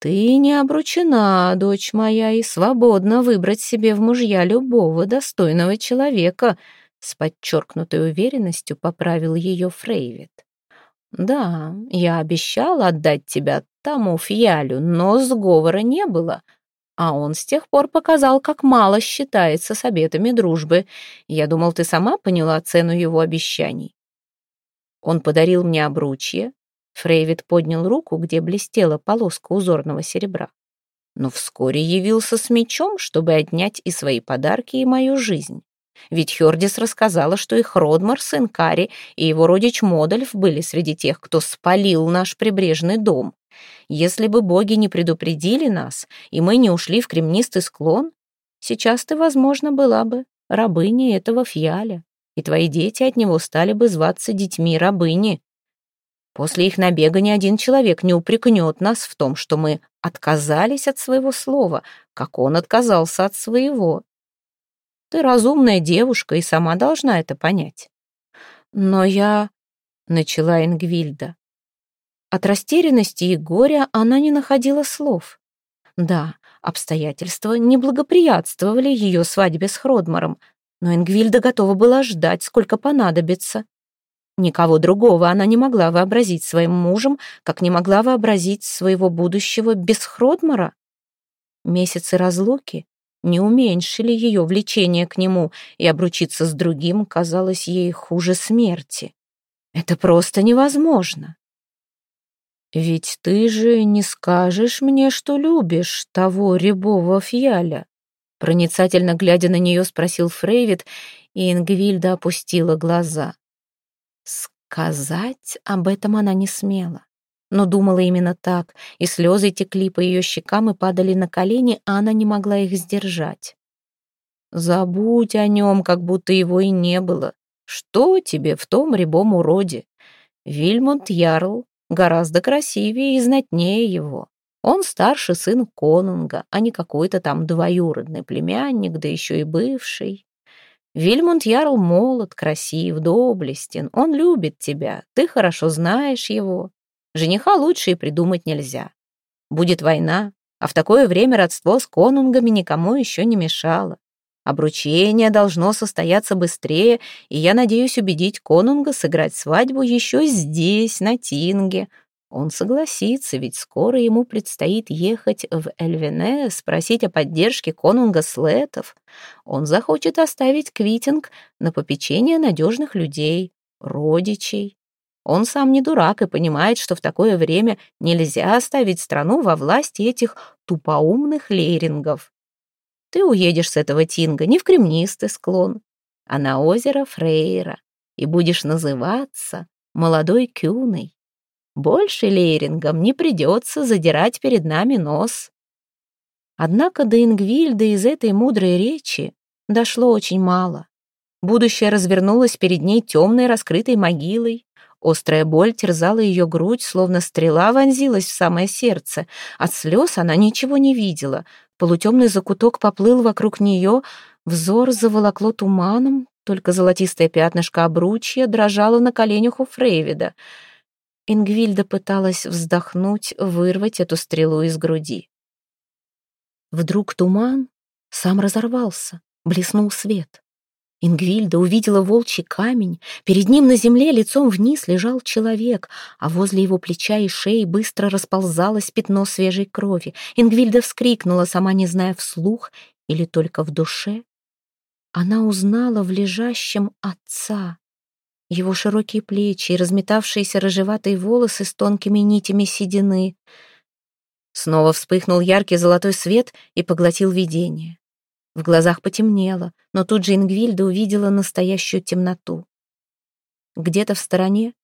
«Ты не обручена, дочь моя, и свободна выбрать себе в мужья любого достойного человека», с подчеркнутой уверенностью поправил ее Фрейвит. «Да, я обещала отдать тебя тому фиалю, но сговора не было, а он с тех пор показал, как мало считается с обетами дружбы. Я думал, ты сама поняла цену его обещаний. Он подарил мне обручье, Фрейвит поднял руку, где блестела полоска узорного серебра. Но вскоре явился с мечом, чтобы отнять и свои подарки, и мою жизнь. Ведь Хёрдис рассказала, что их Родмар, сын Кари, и его родич Модальф были среди тех, кто спалил наш прибрежный дом. Если бы боги не предупредили нас, и мы не ушли в кремнистый склон, сейчас ты, возможно, была бы рабыней этого фьяля, и твои дети от него стали бы зваться детьми рабыни. После их набега ни один человек не упрекнет нас в том, что мы отказались от своего слова, как он отказался от своего. Ты разумная девушка и сама должна это понять. Но я... — начала Ингвильда. От растерянности и горя она не находила слов. Да, обстоятельства не благоприятствовали ее свадьбе с Хродмаром, но Ингвильда готова была ждать, сколько понадобится. Никого другого она не могла вообразить своим мужем, как не могла вообразить своего будущего без Хродмара. Месяцы разлуки не уменьшили ее влечение к нему, и обручиться с другим казалось ей хуже смерти. Это просто невозможно. «Ведь ты же не скажешь мне, что любишь того рябого фьяля?» Проницательно глядя на нее, спросил Фрейвит, и Ингвильда опустила глаза. Сказать об этом она не смела, но думала именно так, и слезы текли по ее щекам и падали на колени, а она не могла их сдержать. «Забудь о нем, как будто его и не было. Что тебе в том рябом уроде? Вильмонт Ярл гораздо красивее и знатнее его. Он старший сын конунга, а не какой-то там двоюродный племянник, да еще и бывший. Вильмунд Ярл молод, красив, доблестен. Он любит тебя, ты хорошо знаешь его. Жениха лучше и придумать нельзя. Будет война, а в такое время родство с конунгами никому еще не мешало. Обручение должно состояться быстрее, и я надеюсь убедить конунга сыграть свадьбу еще здесь, на Тинге. Он согласится, ведь скоро ему предстоит ехать в Эльвене, спросить о поддержке конунга Слетов. Он захочет оставить Квитинг на попечение надежных людей, родичей. Он сам не дурак и понимает, что в такое время нельзя оставить страну во власти этих тупоумных лейрингов. Ты уедешь с этого Тинга не в кремнистый склон, а на озеро Фрейра и будешь называться молодой Кюной. Больше лейрингам не придется задирать перед нами нос. Однако до Ингвильда из этой мудрой речи дошло очень мало. Будущее развернулось перед ней темной раскрытой могилой. Острая боль терзала ее грудь, словно стрела вонзилась в самое сердце. От слез она ничего не видела, Полутемный закуток поплыл вокруг нее, взор заволокло туманом, только золотистое пятнышко обручья дрожало на коленях у Фрейвида. Ингвильда пыталась вздохнуть, вырвать эту стрелу из груди. Вдруг туман сам разорвался, блеснул свет. Ингвильда увидела волчий камень. Перед ним на земле лицом вниз лежал человек, а возле его плеча и шеи быстро расползалось пятно свежей крови. Ингвильда вскрикнула, сама не зная вслух или только в душе. Она узнала в лежащем отца. Его широкие плечи и разметавшиеся рыжеватые волосы с тонкими нитями седины. Снова вспыхнул яркий золотой свет и поглотил видение. В глазах потемнело, но тут же Ингвильда увидела настоящую темноту. Где-то в стороне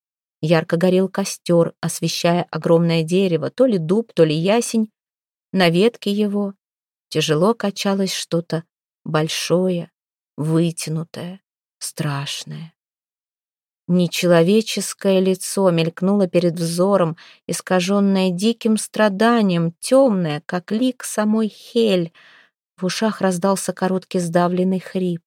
ярко горел костер, освещая огромное дерево, то ли дуб, то ли ясень. На ветке его тяжело качалось что-то большое, вытянутое, страшное. Нечеловеческое лицо мелькнуло перед взором, искаженное диким страданием, темное, как лик самой Хель — в ушах раздался короткий сдавленный хрип.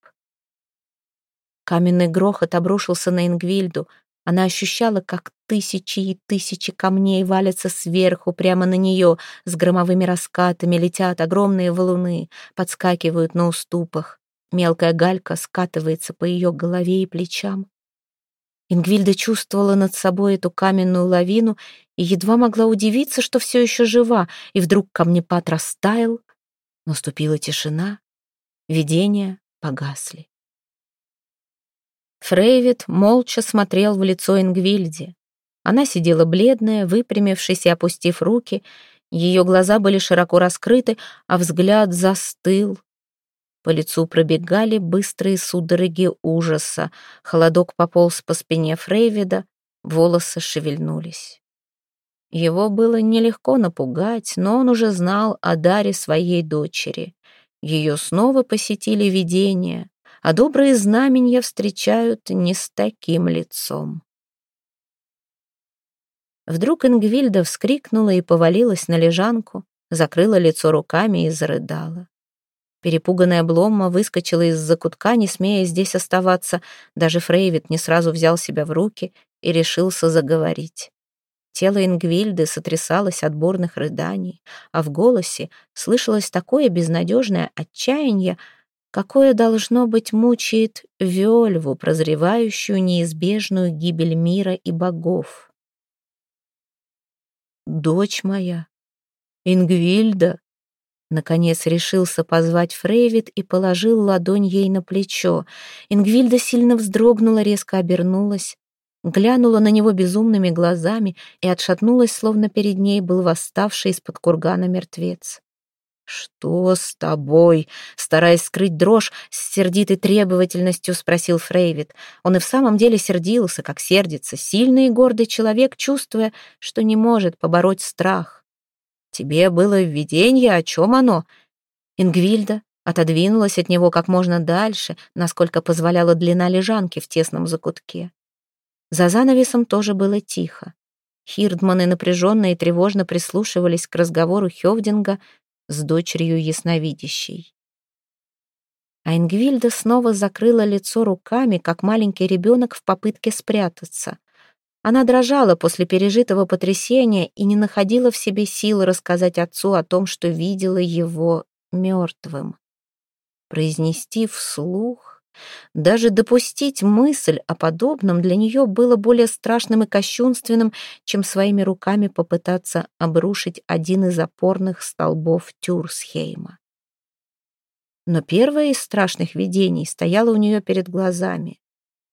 Каменный грохот обрушился на Ингвильду. Она ощущала, как тысячи и тысячи камней валятся сверху, прямо на нее, с громовыми раскатами летят огромные валуны, подскакивают на уступах. Мелкая галька скатывается по ее голове и плечам. Ингвильда чувствовала над собой эту каменную лавину и едва могла удивиться, что все еще жива, и вдруг камнепад растаял, Наступила тишина, видения погасли. Фрейвит молча смотрел в лицо Ингвильде. Она сидела бледная, выпрямившись и опустив руки. Ее глаза были широко раскрыты, а взгляд застыл. По лицу пробегали быстрые судороги ужаса. Холодок пополз по спине Фрейвида, волосы шевельнулись. Его было нелегко напугать, но он уже знал о даре своей дочери. Ее снова посетили видения, а добрые знамения встречают не с таким лицом. Вдруг Ингвильда вскрикнула и повалилась на лежанку, закрыла лицо руками и зарыдала. Перепуганная Бломма выскочила из закутка, не смея здесь оставаться. Даже Фрейвит не сразу взял себя в руки и решился заговорить. Тело Ингвильды сотрясалось от бурных рыданий, а в голосе слышалось такое безнадежное отчаяние, какое, должно быть, мучает Вельву, прозревающую неизбежную гибель мира и богов. «Дочь моя, Ингвильда!» Наконец решился позвать Фрейвит и положил ладонь ей на плечо. Ингвильда сильно вздрогнула, резко обернулась, глянула на него безумными глазами и отшатнулась, словно перед ней был восставший из-под кургана мертвец. «Что с тобой?» Стараясь скрыть дрожь, с сердитой требовательностью спросил Фрейвит. Он и в самом деле сердился, как сердится, сильный и гордый человек, чувствуя, что не может побороть страх. Тебе было видение, о чем оно?» Ингвильда отодвинулась от него как можно дальше, насколько позволяла длина лежанки в тесном закутке. За занавесом тоже было тихо. Хирдманы напряженно и тревожно прислушивались к разговору Хевдинга с дочерью ясновидящей. А Ингвильда снова закрыла лицо руками, как маленький ребенок в попытке спрятаться. Она дрожала после пережитого потрясения и не находила в себе силы рассказать отцу о том, что видела его мертвым. Произнести вслух, даже допустить мысль о подобном для нее было более страшным и кощунственным, чем своими руками попытаться обрушить один из опорных столбов Тюрсхейма. Но первое из страшных видений стояло у нее перед глазами.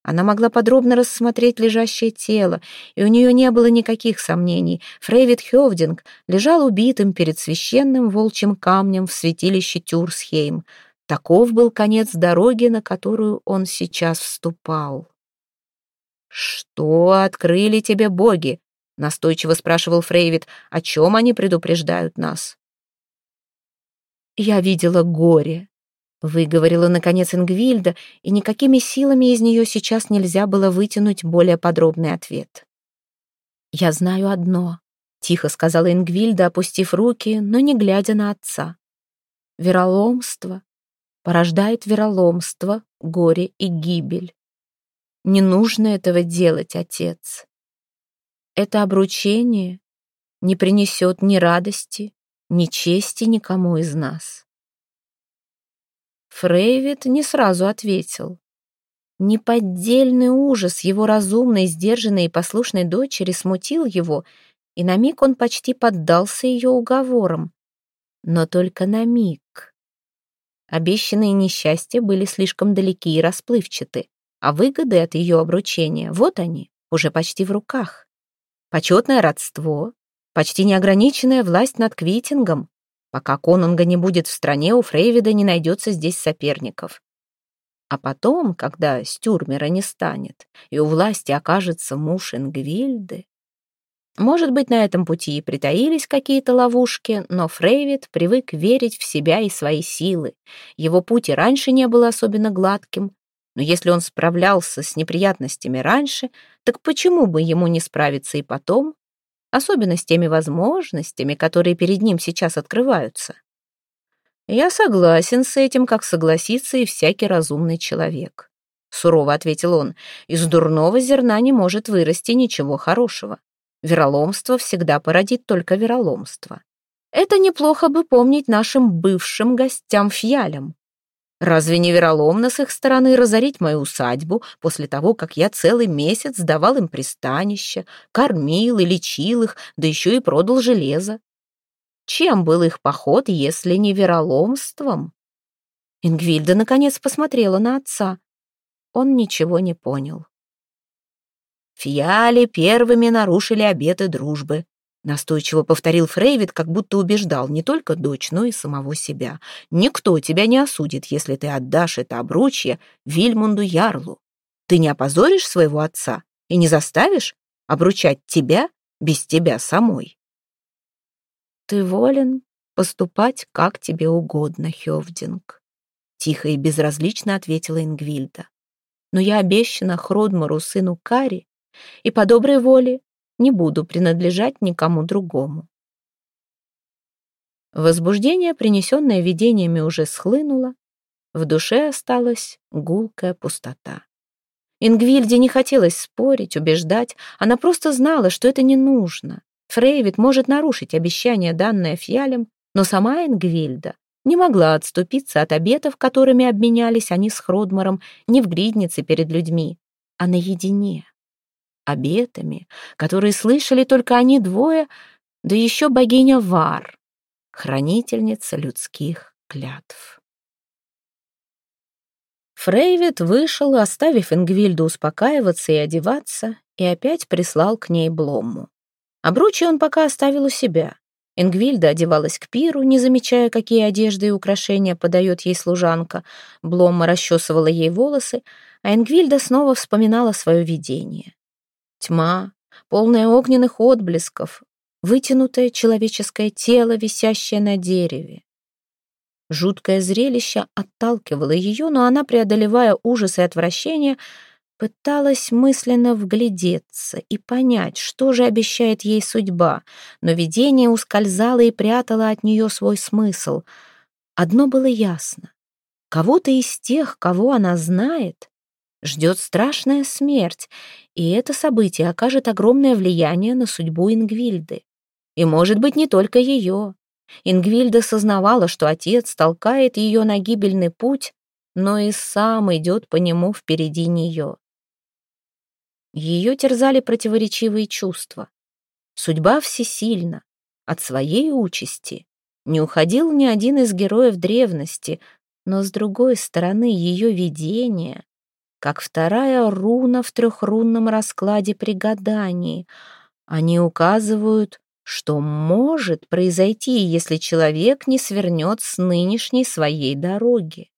Она могла подробно рассмотреть лежащее тело, и у нее не было никаких сомнений. Фрейвит Хёвдинг лежал убитым перед священным волчьим камнем в святилище Тюрсхейм. Таков был конец дороги, на которую он сейчас вступал. «Что открыли тебе боги?» — настойчиво спрашивал Фрейвит. «О чем они предупреждают нас?» «Я видела горе», Выговорила, наконец, Ингвильда, и никакими силами из нее сейчас нельзя было вытянуть более подробный ответ. «Я знаю одно», — тихо сказала Ингвильда, опустив руки, но не глядя на отца. «Вероломство порождает вероломство, горе и гибель. Не нужно этого делать, отец. Это обручение не принесет ни радости, ни чести никому из нас. Фрейвит не сразу ответил. Неподдельный ужас его разумной, сдержанной и послушной дочери смутил его, и на миг он почти поддался ее уговорам. Но только на миг. Обещанные несчастья были слишком далеки и расплывчаты, а выгоды от ее обручения, вот они, уже почти в руках. Почетное родство, почти неограниченная власть над Квитингом, Пока конунга не будет в стране, у Фрейвида не найдется здесь соперников. А потом, когда Стюрмера не станет, и у власти окажется муж Ингвильды... Может быть, на этом пути и притаились какие-то ловушки, но Фрейвид привык верить в себя и свои силы. Его путь и раньше не был особенно гладким, но если он справлялся с неприятностями раньше, так почему бы ему не справиться и потом? Особенно с теми возможностями, которые перед ним сейчас открываются. «Я согласен с этим, как согласится и всякий разумный человек», — сурово ответил он. «Из дурного зерна не может вырасти ничего хорошего. Вероломство всегда породит только вероломство. Это неплохо бы помнить нашим бывшим гостям-фьялям. Разве не вероломно с их стороны разорить мою усадьбу после того, как я целый месяц сдавал им пристанище, кормил и лечил их, да еще и продал железо? Чем был их поход, если не вероломством? Ингвильда наконец посмотрела на отца. Он ничего не понял. Фиали первыми нарушили обеты дружбы, Настойчиво повторил Фрейвит, как будто убеждал не только дочь, но и самого себя. «Никто тебя не осудит, если ты отдашь это обручье Вильмунду Ярлу. Ты не опозоришь своего отца и не заставишь обручать тебя без тебя самой». «Ты волен поступать, как тебе угодно, Хёвдинг», — тихо и безразлично ответила Ингвильда. «Но я обещана Хродмару, сыну Кари, и по доброй воле не буду принадлежать никому другому. Возбуждение, принесенное видениями, уже схлынуло, в душе осталась гулкая пустота. Ингвильде не хотелось спорить, убеждать, она просто знала, что это не нужно. Фрейвит может нарушить обещание, данное Фьялем, но сама Ингвильда не могла отступиться от обетов, которыми обменялись они с Хродмаром не в гриднице перед людьми, а наедине. Обетами, которые слышали только они двое, да еще богиня Вар, хранительница людских клятв. Фрейвит вышел, оставив Ингвильду успокаиваться и одеваться, и опять прислал к ней Бломму. Обручи он пока оставил у себя. Ингвильда одевалась к пиру, не замечая, какие одежды и украшения подает ей служанка. Бломма расчесывала ей волосы, а Ингвильда снова вспоминала свое видение. Тьма, полная огненных отблесков, вытянутое человеческое тело, висящее на дереве. Жуткое зрелище отталкивало ее, но она, преодолевая ужас и отвращение, пыталась мысленно вглядеться и понять, что же обещает ей судьба, но видение ускользало и прятало от нее свой смысл. Одно было ясно. Кого-то из тех, кого она знает, ждет страшная смерть, и это событие окажет огромное влияние на судьбу Ингвильды. И, может быть, не только ее. Ингвильда сознавала, что отец толкает ее на гибельный путь, но и сам идет по нему впереди нее. Ее терзали противоречивые чувства. Судьба всесильна. От своей участи не уходил ни один из героев древности, но с другой стороны ее видение, как вторая руна в трехрунном раскладе при гадании, они указывают что может произойти, если человек не свернет с нынешней своей дороги.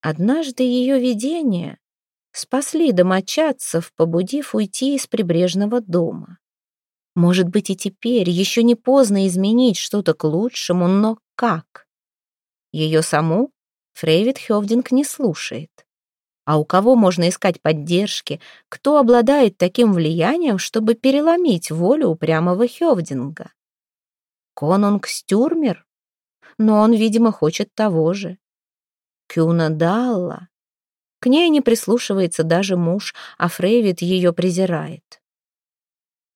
Однажды ее видения спасли домочадцев, побудив уйти из прибрежного дома. Может быть, и теперь еще не поздно изменить что-то к лучшему, но как? Ее саму Фрейвит Хёвдинг не слушает. А у кого можно искать поддержки? Кто обладает таким влиянием, чтобы переломить волю упрямого Хёвдинга? Конунг Стюрмер? Но он, видимо, хочет того же. Кюна Далла. К ней не прислушивается даже муж, а Фрейвит ее презирает.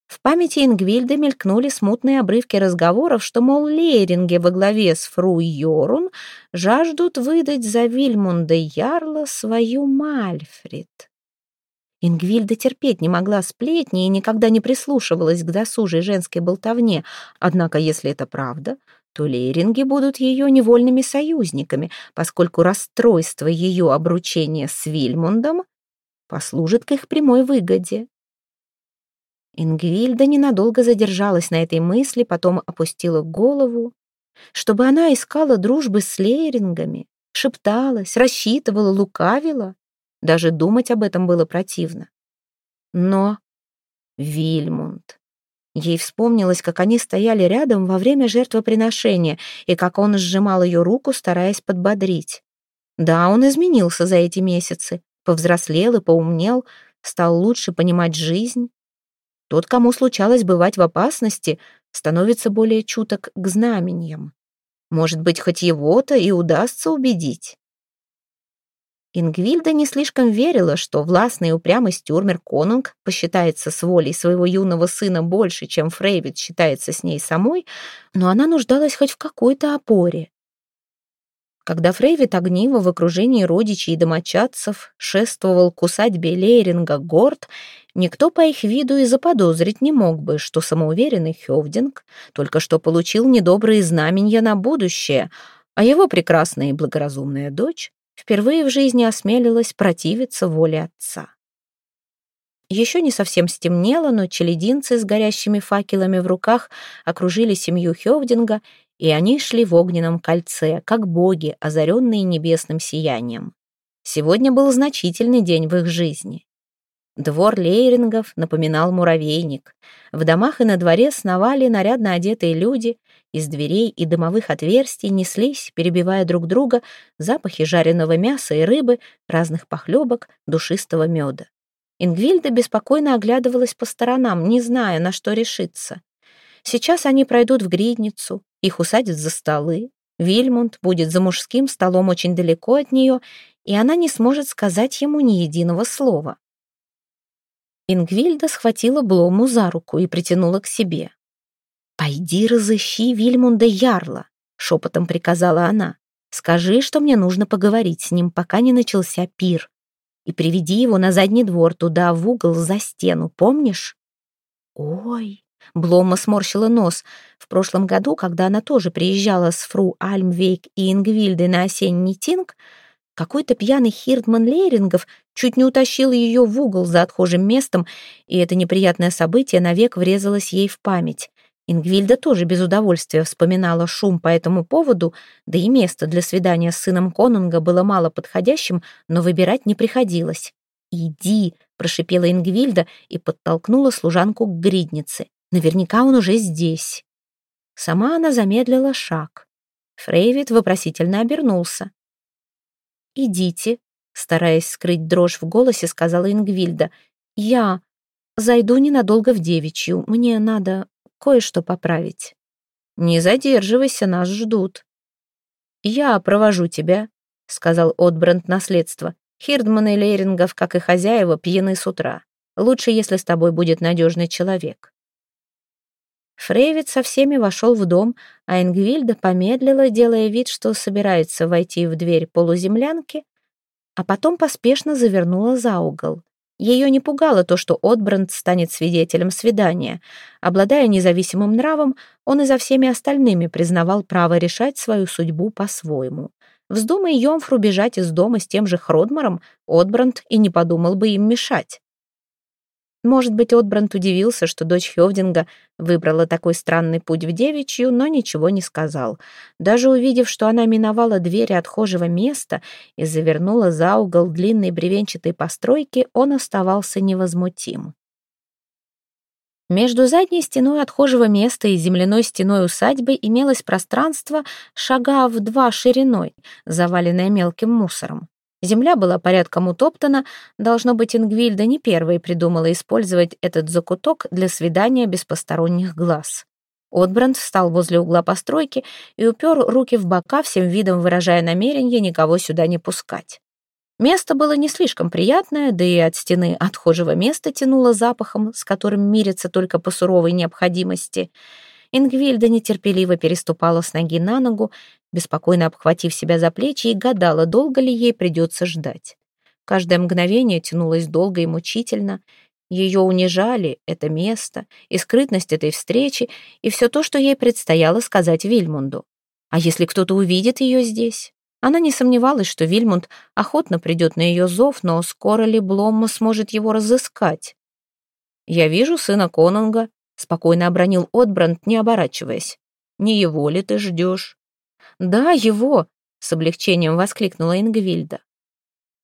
В памяти Ингвильда мелькнули смутные обрывки разговоров, что, мол, Лейринге во главе с Фру Йорун жаждут выдать за Вильмунда Ярла свою Мальфрид. Ингвильда терпеть не могла сплетни и никогда не прислушивалась к досужей женской болтовне, однако, если это правда, то лейринги будут ее невольными союзниками, поскольку расстройство ее обручения с Вильмундом послужит к их прямой выгоде. Ингвильда ненадолго задержалась на этой мысли, потом опустила голову, чтобы она искала дружбы с лейрингами, шепталась, рассчитывала, лукавила. Даже думать об этом было противно. Но Вильмунд. Ей вспомнилось, как они стояли рядом во время жертвоприношения и как он сжимал ее руку, стараясь подбодрить. Да, он изменился за эти месяцы, повзрослел и поумнел, стал лучше понимать жизнь, тот, кому случалось бывать в опасности, становится более чуток к знамениям. Может быть, хоть его-то и удастся убедить. Ингвильда не слишком верила, что властный и упрямый Стюрмер Конунг посчитается с волей своего юного сына больше, чем Фрейвид считается с ней самой, но она нуждалась хоть в какой-то опоре. Когда Фрейвит огниво в окружении родичей и домочадцев шествовал к усадьбе Лейринга Горд, никто по их виду и заподозрить не мог бы, что самоуверенный Хёвдинг только что получил недобрые знамения на будущее, а его прекрасная и благоразумная дочь впервые в жизни осмелилась противиться воле отца. Еще не совсем стемнело, но челединцы с горящими факелами в руках окружили семью Хёвдинга и они шли в огненном кольце, как боги, озаренные небесным сиянием. Сегодня был значительный день в их жизни. Двор лейрингов напоминал муравейник. В домах и на дворе сновали нарядно одетые люди, из дверей и дымовых отверстий неслись, перебивая друг друга, запахи жареного мяса и рыбы, разных похлебок, душистого меда. Ингвильда беспокойно оглядывалась по сторонам, не зная, на что решиться. Сейчас они пройдут в гридницу, их усадят за столы. Вильмунд будет за мужским столом очень далеко от нее, и она не сможет сказать ему ни единого слова. Ингвильда схватила Блому за руку и притянула к себе. «Пойди разыщи Вильмунда Ярла», — шепотом приказала она. «Скажи, что мне нужно поговорить с ним, пока не начался пир и приведи его на задний двор, туда, в угол, за стену, помнишь?» «Ой!» — Блома сморщила нос. В прошлом году, когда она тоже приезжала с фру Альмвейк и Ингвильдой на осенний тинг, какой-то пьяный Хирдман Лейрингов чуть не утащил ее в угол за отхожим местом, и это неприятное событие навек врезалось ей в память. Ингвильда тоже без удовольствия вспоминала шум по этому поводу, да и место для свидания с сыном Конунга было мало подходящим, но выбирать не приходилось. «Иди», — прошипела Ингвильда и подтолкнула служанку к гриднице. «Наверняка он уже здесь». Сама она замедлила шаг. Фрейвит вопросительно обернулся. «Идите», — стараясь скрыть дрожь в голосе, сказала Ингвильда. «Я зайду ненадолго в девичью. Мне надо кое-что поправить. Не задерживайся, нас ждут. Я провожу тебя, сказал Отбранд наследство. Хирдман и Лейрингов, как и хозяева, пьяны с утра. Лучше, если с тобой будет надежный человек. Фрейвит со всеми вошел в дом, а Ингвильда помедлила, делая вид, что собирается войти в дверь полуземлянки, а потом поспешно завернула за угол. Ее не пугало то, что Отбранд станет свидетелем свидания. Обладая независимым нравом, он и за всеми остальными признавал право решать свою судьбу по-своему. Вздумай Йомфру бежать из дома с тем же Хродмаром, Отбранд и не подумал бы им мешать. Может быть, Отбранд удивился, что дочь Хёвдинга выбрала такой странный путь в девичью, но ничего не сказал. Даже увидев, что она миновала двери отхожего места и завернула за угол длинной бревенчатой постройки, он оставался невозмутим. Между задней стеной отхожего места и земляной стеной усадьбы имелось пространство шага в два шириной, заваленное мелким мусором. Земля была порядком утоптана, должно быть, Ингвильда не первой придумала использовать этот закуток для свидания без посторонних глаз. Отбранд встал возле угла постройки и упер руки в бока, всем видом выражая намерение никого сюда не пускать. Место было не слишком приятное, да и от стены отхожего места тянуло запахом, с которым мирится только по суровой необходимости — Ингвильда нетерпеливо переступала с ноги на ногу, беспокойно обхватив себя за плечи и гадала, долго ли ей придется ждать. Каждое мгновение тянулось долго и мучительно. Ее унижали, это место, и скрытность этой встречи, и все то, что ей предстояло сказать Вильмунду. А если кто-то увидит ее здесь? Она не сомневалась, что Вильмунд охотно придет на ее зов, но скоро ли Бломма сможет его разыскать? «Я вижу сына Конунга», спокойно обронил Отбранд, не оборачиваясь. «Не его ли ты ждешь?» «Да, его!» — с облегчением воскликнула Ингвильда.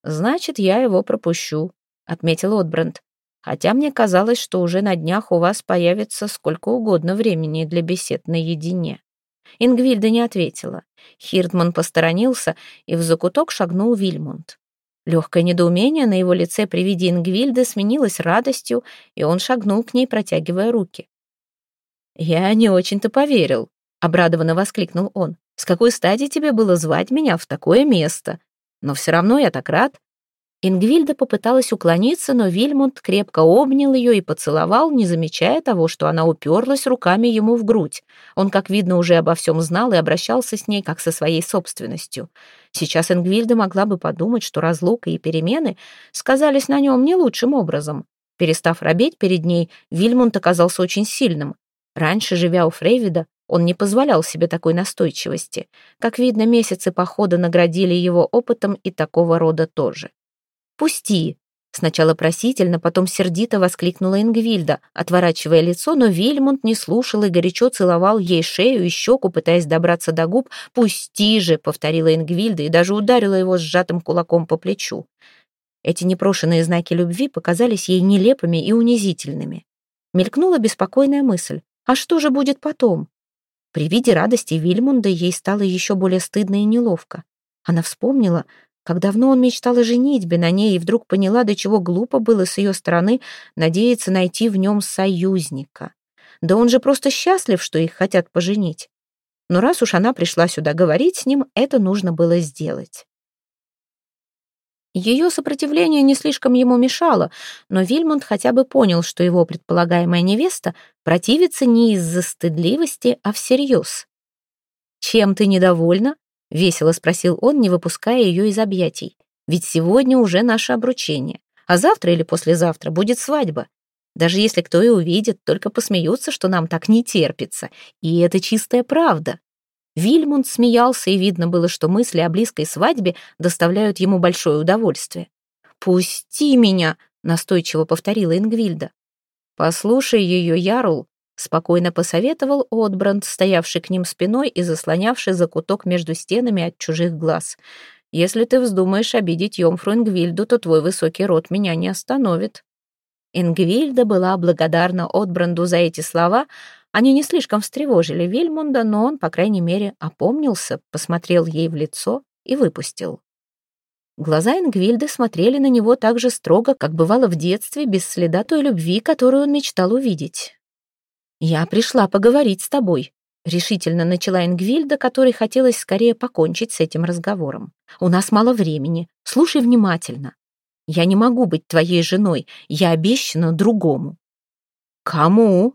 «Значит, я его пропущу», — отметил Отбранд. «Хотя мне казалось, что уже на днях у вас появится сколько угодно времени для бесед наедине». Ингвильда не ответила. Хирдман посторонился, и в закуток шагнул Вильмунд. Легкое недоумение на его лице при виде Ингвильды сменилось радостью, и он шагнул к ней, протягивая руки. «Я не очень-то поверил», — обрадованно воскликнул он. «С какой стати тебе было звать меня в такое место? Но все равно я так рад. Ингвильда попыталась уклониться, но Вильмунд крепко обнял ее и поцеловал, не замечая того, что она уперлась руками ему в грудь. Он, как видно, уже обо всем знал и обращался с ней, как со своей собственностью. Сейчас Ингвильда могла бы подумать, что разлука и перемены сказались на нем не лучшим образом. Перестав робеть перед ней, Вильмунд оказался очень сильным. Раньше, живя у Фрейвида, он не позволял себе такой настойчивости. Как видно, месяцы похода наградили его опытом и такого рода тоже. «Пусти!» Сначала просительно, потом сердито воскликнула Ингвильда, отворачивая лицо, но Вильмунд не слушал и горячо целовал ей шею и щеку, пытаясь добраться до губ. «Пусти же!» — повторила Ингвильда и даже ударила его сжатым кулаком по плечу. Эти непрошенные знаки любви показались ей нелепыми и унизительными. Мелькнула беспокойная мысль. А что же будет потом? При виде радости Вильмунда ей стало еще более стыдно и неловко. Она вспомнила, Как давно он мечтал о женитьбе на ней и вдруг поняла, до чего глупо было с ее стороны надеяться найти в нем союзника. Да он же просто счастлив, что их хотят поженить. Но раз уж она пришла сюда говорить с ним, это нужно было сделать. Ее сопротивление не слишком ему мешало, но Вильмонт хотя бы понял, что его предполагаемая невеста противится не из-за стыдливости, а всерьез. «Чем ты недовольна?» — весело спросил он, не выпуская ее из объятий. «Ведь сегодня уже наше обручение, а завтра или послезавтра будет свадьба. Даже если кто и увидит, только посмеются, что нам так не терпится. И это чистая правда. Вильмунд смеялся, и видно было, что мысли о близкой свадьбе доставляют ему большое удовольствие. «Пусти меня!» — настойчиво повторила Ингвильда. «Послушай ее, Ярл», — спокойно посоветовал Отбранд, стоявший к ним спиной и заслонявший закуток между стенами от чужих глаз. «Если ты вздумаешь обидеть Йомфру Ингвильду, то твой высокий род меня не остановит». Ингвильда была благодарна Отбранду за эти слова, они не слишком встревожили Вильмунда, но он, по крайней мере, опомнился, посмотрел ей в лицо и выпустил. Глаза Ингвильды смотрели на него так же строго, как бывало в детстве, без следа той любви, которую он мечтал увидеть. «Я пришла поговорить с тобой», — решительно начала Ингвильда, которой хотелось скорее покончить с этим разговором. «У нас мало времени. Слушай внимательно. Я не могу быть твоей женой. Я обещана другому». «Кому?»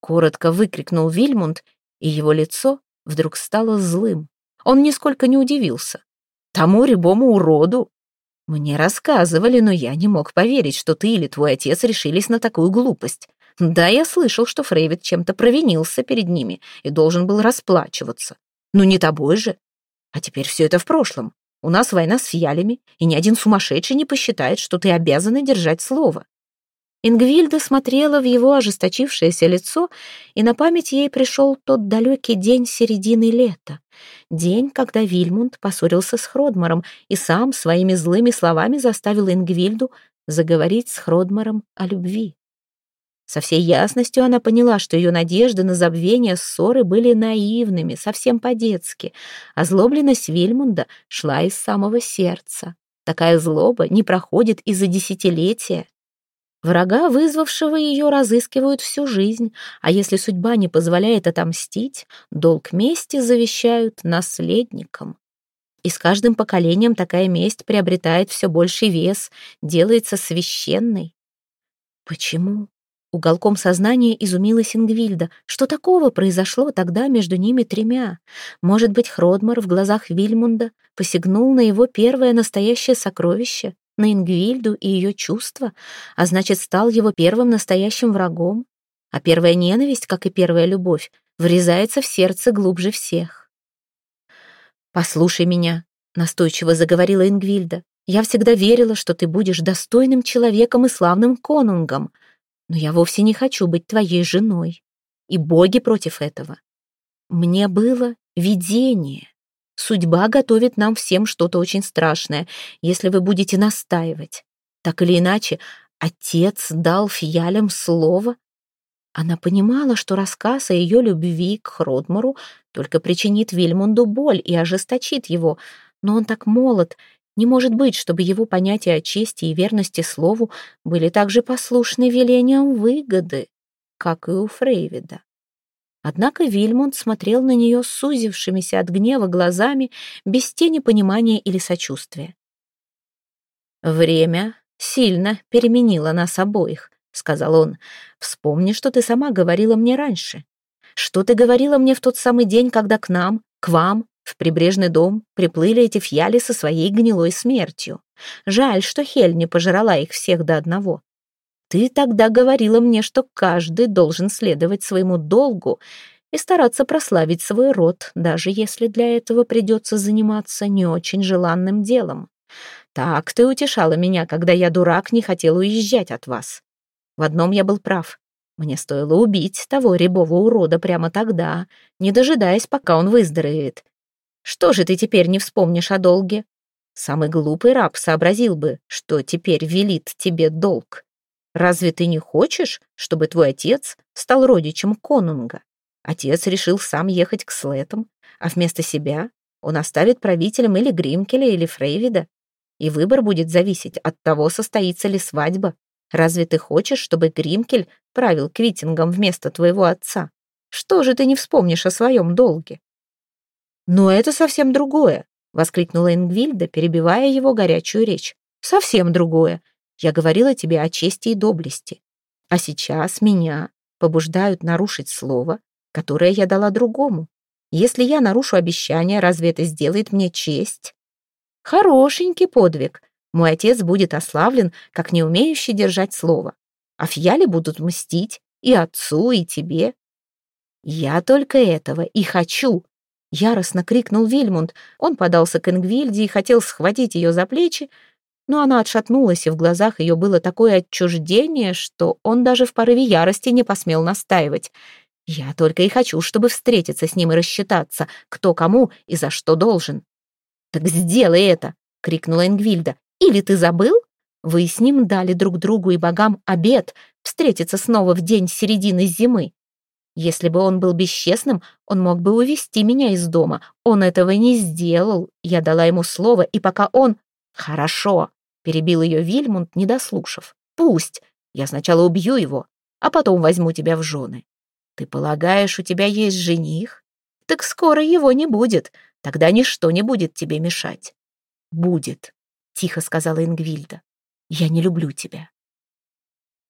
Коротко выкрикнул Вильмунд, и его лицо вдруг стало злым. Он нисколько не удивился. «Тому рябому уроду!» «Мне рассказывали, но я не мог поверить, что ты или твой отец решились на такую глупость. Да, я слышал, что Фрейвит чем-то провинился перед ними и должен был расплачиваться. Но не тобой же. А теперь все это в прошлом. У нас война с фьялями, и ни один сумасшедший не посчитает, что ты обязана держать слово. Ингвильда смотрела в его ожесточившееся лицо, и на память ей пришел тот далекий день середины лета. День, когда Вильмунд поссорился с Хродмаром и сам своими злыми словами заставил Ингвильду заговорить с Хродмаром о любви. Со всей ясностью она поняла, что ее надежды на забвение ссоры были наивными, совсем по-детски. Озлобленность Вильмунда шла из самого сердца. Такая злоба не проходит и за десятилетия. Врага, вызвавшего ее, разыскивают всю жизнь, а если судьба не позволяет отомстить, долг мести завещают наследникам. И с каждым поколением такая месть приобретает все больший вес, делается священной. Почему? Уголком сознания изумилась Ингвильда. Что такого произошло тогда между ними тремя? Может быть, Хродмар в глазах Вильмунда посягнул на его первое настоящее сокровище? на Ингвильду и ее чувства, а значит, стал его первым настоящим врагом. А первая ненависть, как и первая любовь, врезается в сердце глубже всех. «Послушай меня», — настойчиво заговорила Ингвильда. «Я всегда верила, что ты будешь достойным человеком и славным конунгом, но я вовсе не хочу быть твоей женой, и боги против этого. Мне было видение. Судьба готовит нам всем что-то очень страшное, если вы будете настаивать. Так или иначе, отец дал фиалям слово. Она понимала, что рассказ о ее любви к Хродмару только причинит Вильмунду боль и ожесточит его, но он так молод, не может быть, чтобы его понятия о чести и верности слову были так же послушны велениям выгоды, как и у Фрейвида. Однако Вильмонт смотрел на нее сузившимися от гнева глазами, без тени понимания или сочувствия. «Время сильно переменило нас обоих», — сказал он. «Вспомни, что ты сама говорила мне раньше. Что ты говорила мне в тот самый день, когда к нам, к вам, в прибрежный дом приплыли эти фьяли со своей гнилой смертью. Жаль, что Хель не пожрала их всех до одного. Ты тогда говорила мне, что каждый должен следовать своему долгу и стараться прославить свой род, даже если для этого придется заниматься не очень желанным делом. Так ты утешала меня, когда я, дурак, не хотел уезжать от вас. В одном я был прав. Мне стоило убить того рябого урода прямо тогда, не дожидаясь, пока он выздоровеет. Что же ты теперь не вспомнишь о долге? Самый глупый раб сообразил бы, что теперь велит тебе долг. Разве ты не хочешь, чтобы твой отец стал родичем конунга? Отец решил сам ехать к Слетам, а вместо себя он оставит правителем или Гримкеля, или Фрейвида. и выбор будет зависеть от того, состоится ли свадьба. Разве ты хочешь, чтобы Гримкель правил Квитингом вместо твоего отца? Что же ты не вспомнишь о своем долге?» «Но это совсем другое», — воскликнула Ингвильда, перебивая его горячую речь. «Совсем другое. Я говорила тебе о чести и доблести. А сейчас меня побуждают нарушить слово, которое я дала другому. Если я нарушу обещание, разве это сделает мне честь? Хорошенький подвиг. Мой отец будет ославлен, как не умеющий держать слово. А фьяли будут мстить и отцу, и тебе. Я только этого и хочу. Яростно крикнул Вильмунд. Он подался к Ингвильде и хотел схватить ее за плечи, но она отшатнулась, и в глазах ее было такое отчуждение, что он даже в порыве ярости не посмел настаивать. Я только и хочу, чтобы встретиться с ним и рассчитаться, кто кому и за что должен. «Так сделай это!» — крикнула Ингвильда. «Или ты забыл? Вы с ним дали друг другу и богам обед встретиться снова в день середины зимы. Если бы он был бесчестным, он мог бы увести меня из дома. Он этого не сделал. Я дала ему слово, и пока он... Хорошо, перебил ее Вильмунд, не дослушав. Пусть. Я сначала убью его, а потом возьму тебя в жены. Ты полагаешь, у тебя есть жених? Так скоро его не будет. Тогда ничто не будет тебе мешать. Будет, тихо сказала Ингвильда. Я не люблю тебя.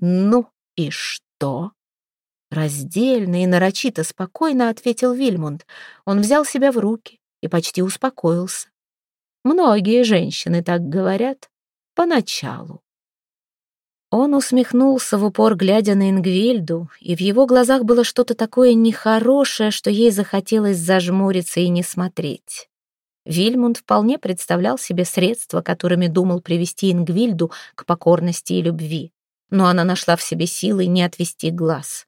Ну и что? Раздельно и нарочито спокойно ответил Вильмунд. Он взял себя в руки и почти успокоился. Многие женщины так говорят поначалу. Он усмехнулся в упор, глядя на Ингвельду, и в его глазах было что-то такое нехорошее, что ей захотелось зажмуриться и не смотреть. Вильмунд вполне представлял себе средства, которыми думал привести Ингвильду к покорности и любви, но она нашла в себе силы не отвести глаз.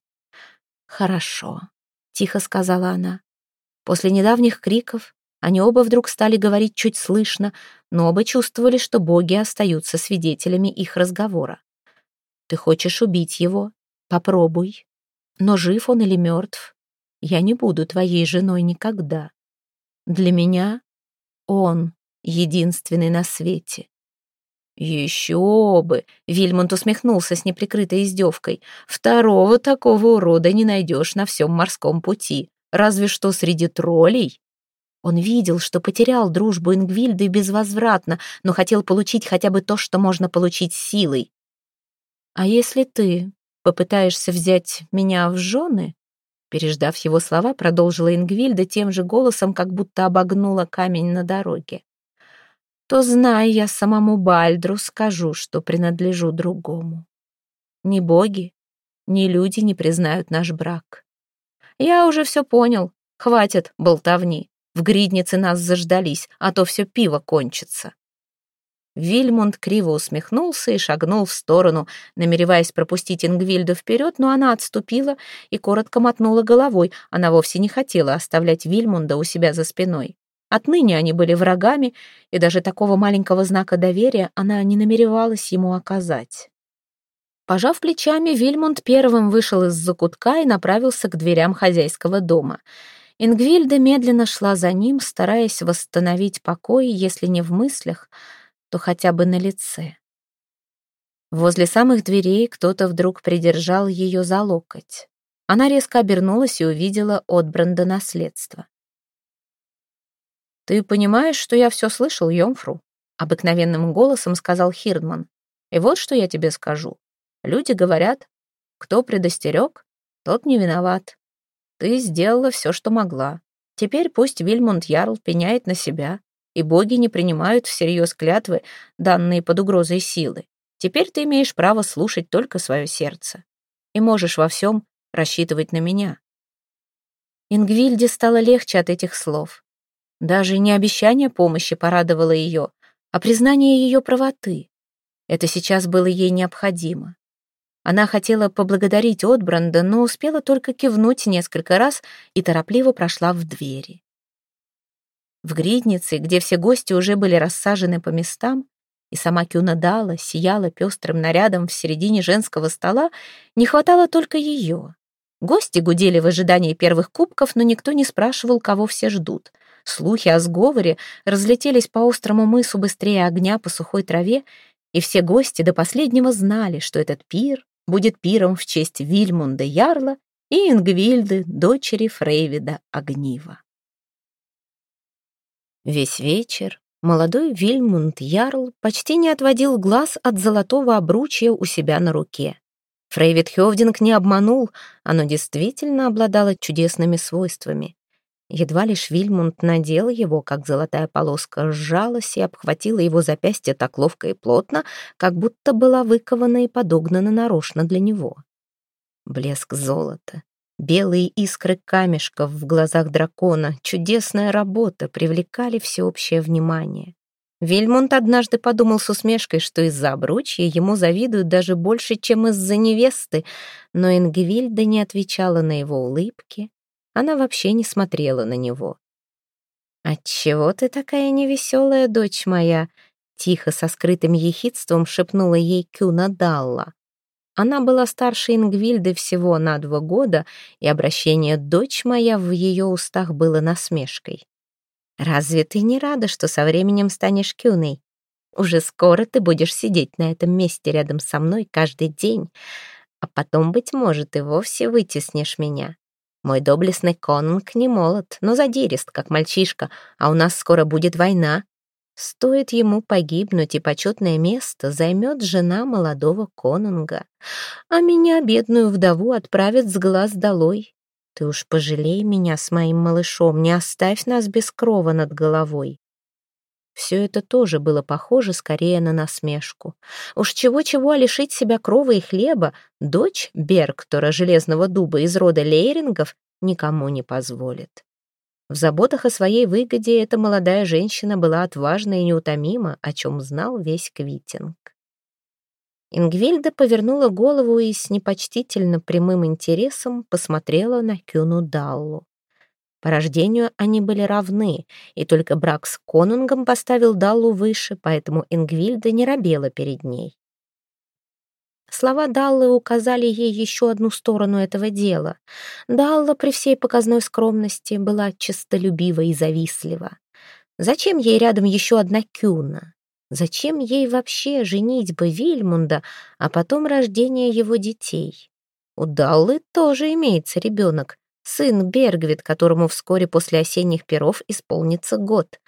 «Хорошо», — тихо сказала она. После недавних криков они оба вдруг стали говорить чуть слышно, но оба чувствовали, что боги остаются свидетелями их разговора. Ты хочешь убить его? Попробуй. Но жив он или мертв? Я не буду твоей женой никогда. Для меня он единственный на свете. «Еще бы!» — Вильмонт усмехнулся с неприкрытой издевкой. «Второго такого урода не найдешь на всем морском пути, разве что среди троллей». Он видел, что потерял дружбу Ингвильды безвозвратно, но хотел получить хотя бы то, что можно получить силой. «А если ты попытаешься взять меня в жены?» Переждав его слова, продолжила Ингвильда тем же голосом, как будто обогнула камень на дороге. «То, зная я самому Бальдру, скажу, что принадлежу другому. Ни боги, ни люди не признают наш брак. Я уже все понял, хватит болтовни. В гриднице нас заждались, а то все пиво кончится. Вильмунд криво усмехнулся и шагнул в сторону, намереваясь пропустить Ингвильду вперед, но она отступила и коротко мотнула головой. Она вовсе не хотела оставлять Вильмунда у себя за спиной. Отныне они были врагами, и даже такого маленького знака доверия она не намеревалась ему оказать. Пожав плечами, Вильмунд первым вышел из закутка и направился к дверям хозяйского дома. Ингвильда медленно шла за ним, стараясь восстановить покой, если не в мыслях, то хотя бы на лице. Возле самых дверей кто-то вдруг придержал ее за локоть. Она резко обернулась и увидела от Бранда наследство. «Ты понимаешь, что я все слышал, Йомфру?» — обыкновенным голосом сказал Хирдман. «И вот что я тебе скажу. Люди говорят, кто предостерег, тот не виноват. Ты сделала все, что могла. Теперь пусть Вильмунд Ярл пеняет на себя и боги не принимают всерьез клятвы, данные под угрозой силы. Теперь ты имеешь право слушать только свое сердце. И можешь во всем рассчитывать на меня». Ингвильде стало легче от этих слов. Даже не обещание помощи порадовало ее, а признание ее правоты. Это сейчас было ей необходимо. Она хотела поблагодарить Отбранда, но успела только кивнуть несколько раз и торопливо прошла в двери. В гриднице, где все гости уже были рассажены по местам, и сама Кюнадала сияла пестрым нарядом в середине женского стола, не хватало только ее. Гости гудели в ожидании первых кубков, но никто не спрашивал, кого все ждут. Слухи о сговоре разлетелись по острому мысу быстрее огня по сухой траве, и все гости до последнего знали, что этот пир будет пиром в честь Вильмунда Ярла и Ингвильды, дочери Фрейвида Огнива. Весь вечер молодой Вильмунд Ярл почти не отводил глаз от золотого обручья у себя на руке. Фрейвид Хёвдинг не обманул, оно действительно обладало чудесными свойствами. Едва лишь Вильмунд надел его, как золотая полоска сжалась и обхватила его запястье так ловко и плотно, как будто была выкована и подогнана нарочно для него. Блеск золота, белые искры камешков в глазах дракона, чудесная работа привлекали всеобщее внимание. Вильмунд однажды подумал с усмешкой, что из-за обручья ему завидуют даже больше, чем из-за невесты, но Ингвильда не отвечала на его улыбки, она вообще не смотрела на него. «Отчего ты такая невеселая, дочь моя?» Тихо, со скрытым ехидством шепнула ей Кюна Далла. Она была старше Ингвильды всего на два года, и обращение «дочь моя» в ее устах было насмешкой. «Разве ты не рада, что со временем станешь Кюной? Уже скоро ты будешь сидеть на этом месте рядом со мной каждый день, а потом, быть может, и вовсе вытеснишь меня. Мой доблестный конунг не молод, но задирист, как мальчишка, а у нас скоро будет война. Стоит ему погибнуть, и почетное место займет жена молодого конунга. А меня, бедную вдову, отправят с глаз долой. Ты уж пожалей меня с моим малышом, не оставь нас без крова над головой. Все это тоже было похоже скорее на насмешку. Уж чего-чего лишить себя крова и хлеба дочь Берктора Железного Дуба из рода Лейрингов никому не позволит. В заботах о своей выгоде эта молодая женщина была отважна и неутомима, о чем знал весь Квитинг. Ингвильда повернула голову и с непочтительно прямым интересом посмотрела на Кюну Даллу. По рождению они были равны, и только брак с конунгом поставил Даллу выше, поэтому Ингвильда не робела перед ней. Слова Даллы указали ей еще одну сторону этого дела. Далла при всей показной скромности была честолюбива и завистлива. Зачем ей рядом еще одна Кюна? Зачем ей вообще женить бы Вильмунда, а потом рождение его детей? У Даллы тоже имеется ребенок, сын Бергвит, которому вскоре после осенних перов исполнится год.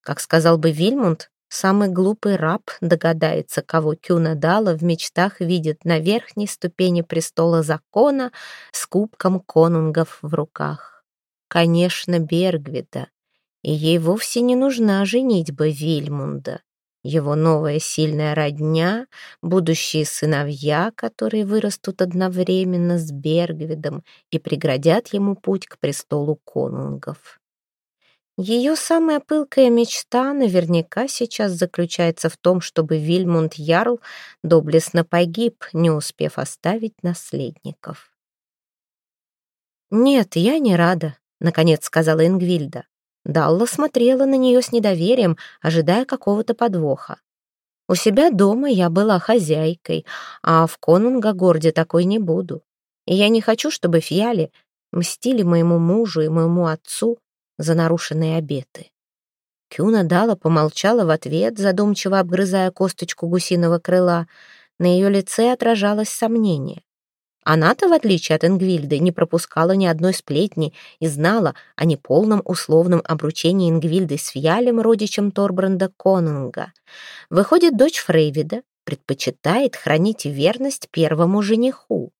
Как сказал бы Вильмунд, самый глупый раб догадается, кого Кюна Дала в мечтах видит на верхней ступени престола закона с кубком конунгов в руках. Конечно, Бергвита, и ей вовсе не нужна женитьба Вильмунда его новая сильная родня, будущие сыновья, которые вырастут одновременно с Бергвидом и преградят ему путь к престолу конунгов. Ее самая пылкая мечта наверняка сейчас заключается в том, чтобы Вильмунд Ярл доблестно погиб, не успев оставить наследников. «Нет, я не рада», — наконец сказала Ингвильда. Далла смотрела на нее с недоверием, ожидая какого-то подвоха. У себя дома я была хозяйкой, а в Конунгогорде такой не буду. И я не хочу, чтобы фьяли мстили моему мужу и моему отцу за нарушенные обеты. Кюна Дала помолчала в ответ, задумчиво обгрызая косточку гусиного крыла. На ее лице отражалось сомнение. Она-то, в отличие от Ингвильды, не пропускала ни одной сплетни и знала о неполном условном обручении Ингвильды с Фьялем, родичем Торбранда Конунга. Выходит, дочь Фрейвида предпочитает хранить верность первому жениху.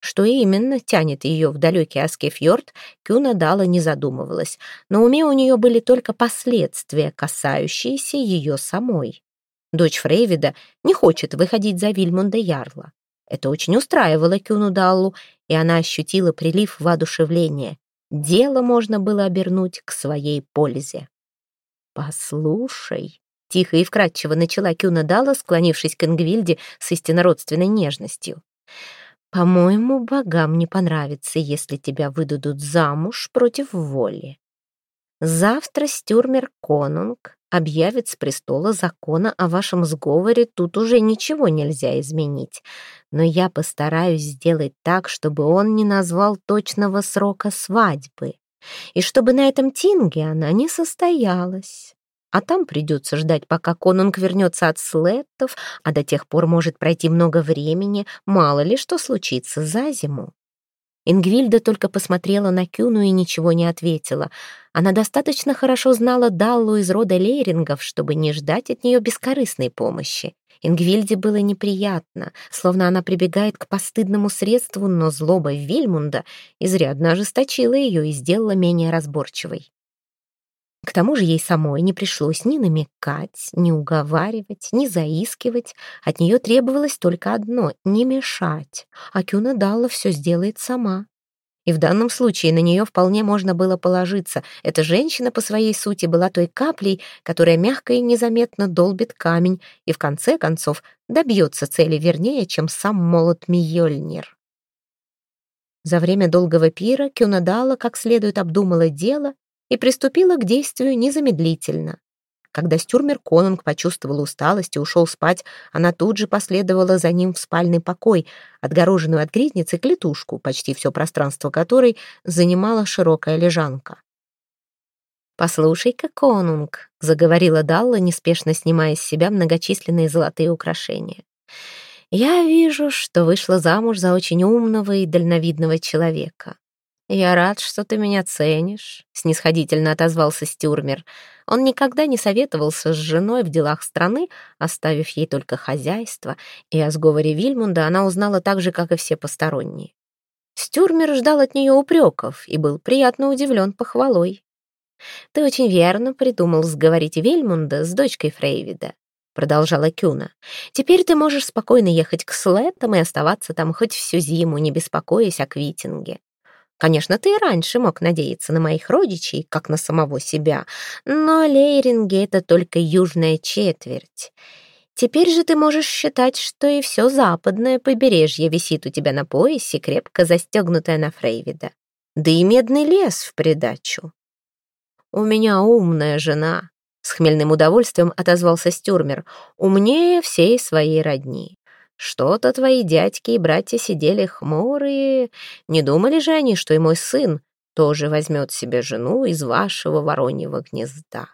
Что именно тянет ее в далекий Аскефьорд, Кюна Дала не задумывалась. На уме у нее были только последствия, касающиеся ее самой. Дочь Фрейвида не хочет выходить за Вильмунда Ярла. Это очень устраивало Кюну Даллу, и она ощутила прилив воодушевления. Дело можно было обернуть к своей пользе. «Послушай», — тихо и вкратчиво начала Кюна Далла, склонившись к Ингвильде с истинно-родственной нежностью. «По-моему, богам не понравится, если тебя выдадут замуж против воли. Завтра Стюрмер Конунг объявит с престола закона о вашем сговоре, тут уже ничего нельзя изменить. Но я постараюсь сделать так, чтобы он не назвал точного срока свадьбы. И чтобы на этом тинге она не состоялась. А там придется ждать, пока конунг вернется от слеттов, а до тех пор может пройти много времени, мало ли что случится за зиму. Ингвильда только посмотрела на Кюну и ничего не ответила. Она достаточно хорошо знала Даллу из рода Лейрингов, чтобы не ждать от нее бескорыстной помощи. Ингвильде было неприятно, словно она прибегает к постыдному средству, но злоба Вильмунда изрядно ожесточила ее и сделала менее разборчивой. К тому же ей самой не пришлось ни намекать, ни уговаривать, ни заискивать. От нее требовалось только одно — не мешать. А Кюна Далла все сделает сама. И в данном случае на нее вполне можно было положиться. Эта женщина по своей сути была той каплей, которая мягко и незаметно долбит камень и в конце концов добьется цели вернее, чем сам молот Мьёльнир. За время долгого пира Кюнадала как следует обдумала дело и приступила к действию незамедлительно. Когда Стюрмер Конунг почувствовал усталость и ушел спать, она тут же последовала за ним в спальный покой, отгороженную от гризницы клетушку, почти все пространство которой занимала широкая лежанка. «Послушай-ка, Конунг», — заговорила Далла, неспешно снимая с себя многочисленные золотые украшения. «Я вижу, что вышла замуж за очень умного и дальновидного человека. «Я рад, что ты меня ценишь», — снисходительно отозвался Стюрмер. Он никогда не советовался с женой в делах страны, оставив ей только хозяйство, и о сговоре Вильмунда она узнала так же, как и все посторонние. Стюрмер ждал от нее упреков и был приятно удивлен похвалой. «Ты очень верно придумал сговорить Вильмунда с дочкой Фрейвида», продолжала Кюна. «Теперь ты можешь спокойно ехать к Слеттам и оставаться там хоть всю зиму, не беспокоясь о Квитинге. Конечно, ты и раньше мог надеяться на моих родичей, как на самого себя, но Лейринги — это только южная четверть. Теперь же ты можешь считать, что и все западное побережье висит у тебя на поясе, крепко застегнутое на Фрейвида. Да и медный лес в придачу. «У меня умная жена», — с хмельным удовольствием отозвался Стюрмер, «умнее всей своей родни. Что-то твои дядьки и братья сидели хмурые. Не думали же они, что и мой сын тоже возьмет себе жену из вашего вороньего гнезда?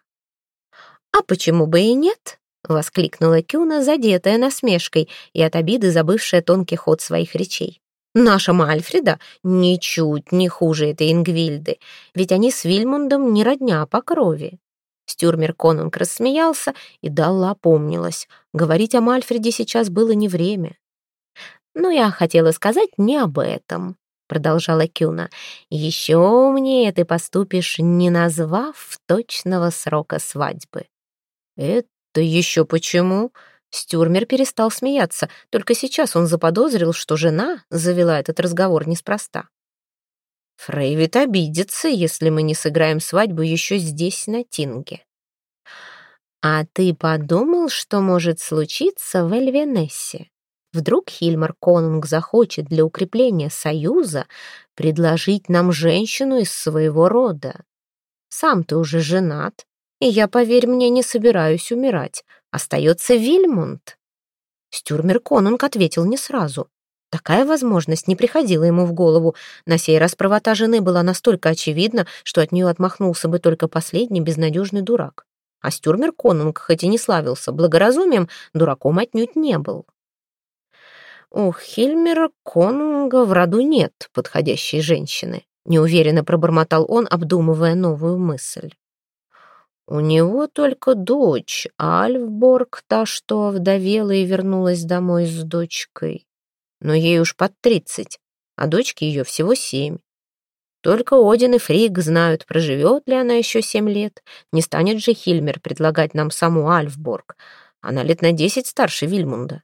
А почему бы и нет? — воскликнула Кюна, задетая насмешкой и от обиды забывшая тонкий ход своих речей. «Наша Мальфреда ничуть не хуже этой Ингвильды, ведь они с Вильмундом не родня по крови. Стюрмер Конунг рассмеялся, и Далла опомнилась. Говорить о Мальфреде сейчас было не время. «Но я хотела сказать не об этом», — продолжала Кюна. «Еще умнее ты поступишь, не назвав точного срока свадьбы». «Это еще почему?» Стюрмер перестал смеяться. Только сейчас он заподозрил, что жена завела этот разговор неспроста. Фрейвит обидится, если мы не сыграем свадьбу еще здесь, на Тинге. А ты подумал, что может случиться в Эльвенессе? Вдруг Хильмар Конунг захочет для укрепления союза предложить нам женщину из своего рода? Сам ты уже женат, и я, поверь мне, не собираюсь умирать. Остается Вильмунд. Стюрмер Конунг ответил не сразу. Такая возможность не приходила ему в голову. На сей раз правота жены была настолько очевидна, что от нее отмахнулся бы только последний безнадежный дурак. А Стюрмер Конунг, хоть и не славился благоразумием, дураком отнюдь не был. У Хильмера Конунга в роду нет подходящей женщины, неуверенно пробормотал он, обдумывая новую мысль. У него только дочь, Альфборг, та, что овдовела и вернулась домой с дочкой но ей уж под тридцать, а дочке ее всего семь. Только Один и Фриг знают, проживет ли она еще семь лет. Не станет же Хильмер предлагать нам саму Альфборг. Она лет на десять старше Вильмунда.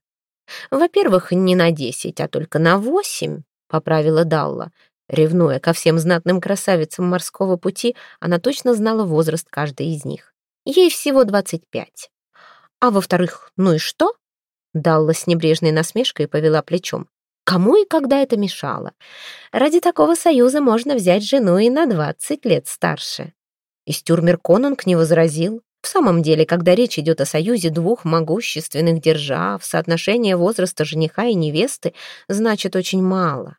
Во-первых, не на десять, а только на восемь, поправила Далла. Ревнуя ко всем знатным красавицам морского пути, она точно знала возраст каждой из них. Ей всего двадцать пять. А во-вторых, ну и что? Далла с небрежной насмешкой повела плечом. Кому и когда это мешало? Ради такого союза можно взять жену и на двадцать лет старше. И Стюрмер Конунг не возразил. В самом деле, когда речь идет о союзе двух могущественных держав, соотношение возраста жениха и невесты значит очень мало.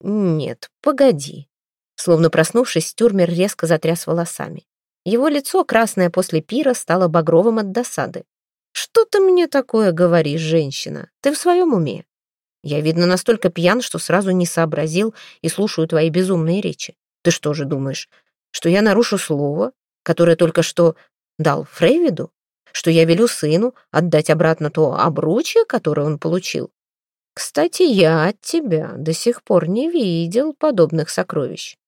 Нет, погоди. Словно проснувшись, Стюрмер резко затряс волосами. Его лицо, красное после пира, стало багровым от досады. «Что ты мне такое говоришь, женщина? Ты в своем уме? Я, видно, настолько пьян, что сразу не сообразил и слушаю твои безумные речи. Ты что же думаешь, что я нарушу слово, которое только что дал Фрейвиду? Что я велю сыну отдать обратно то обручье, которое он получил? Кстати, я от тебя до сих пор не видел подобных сокровищ.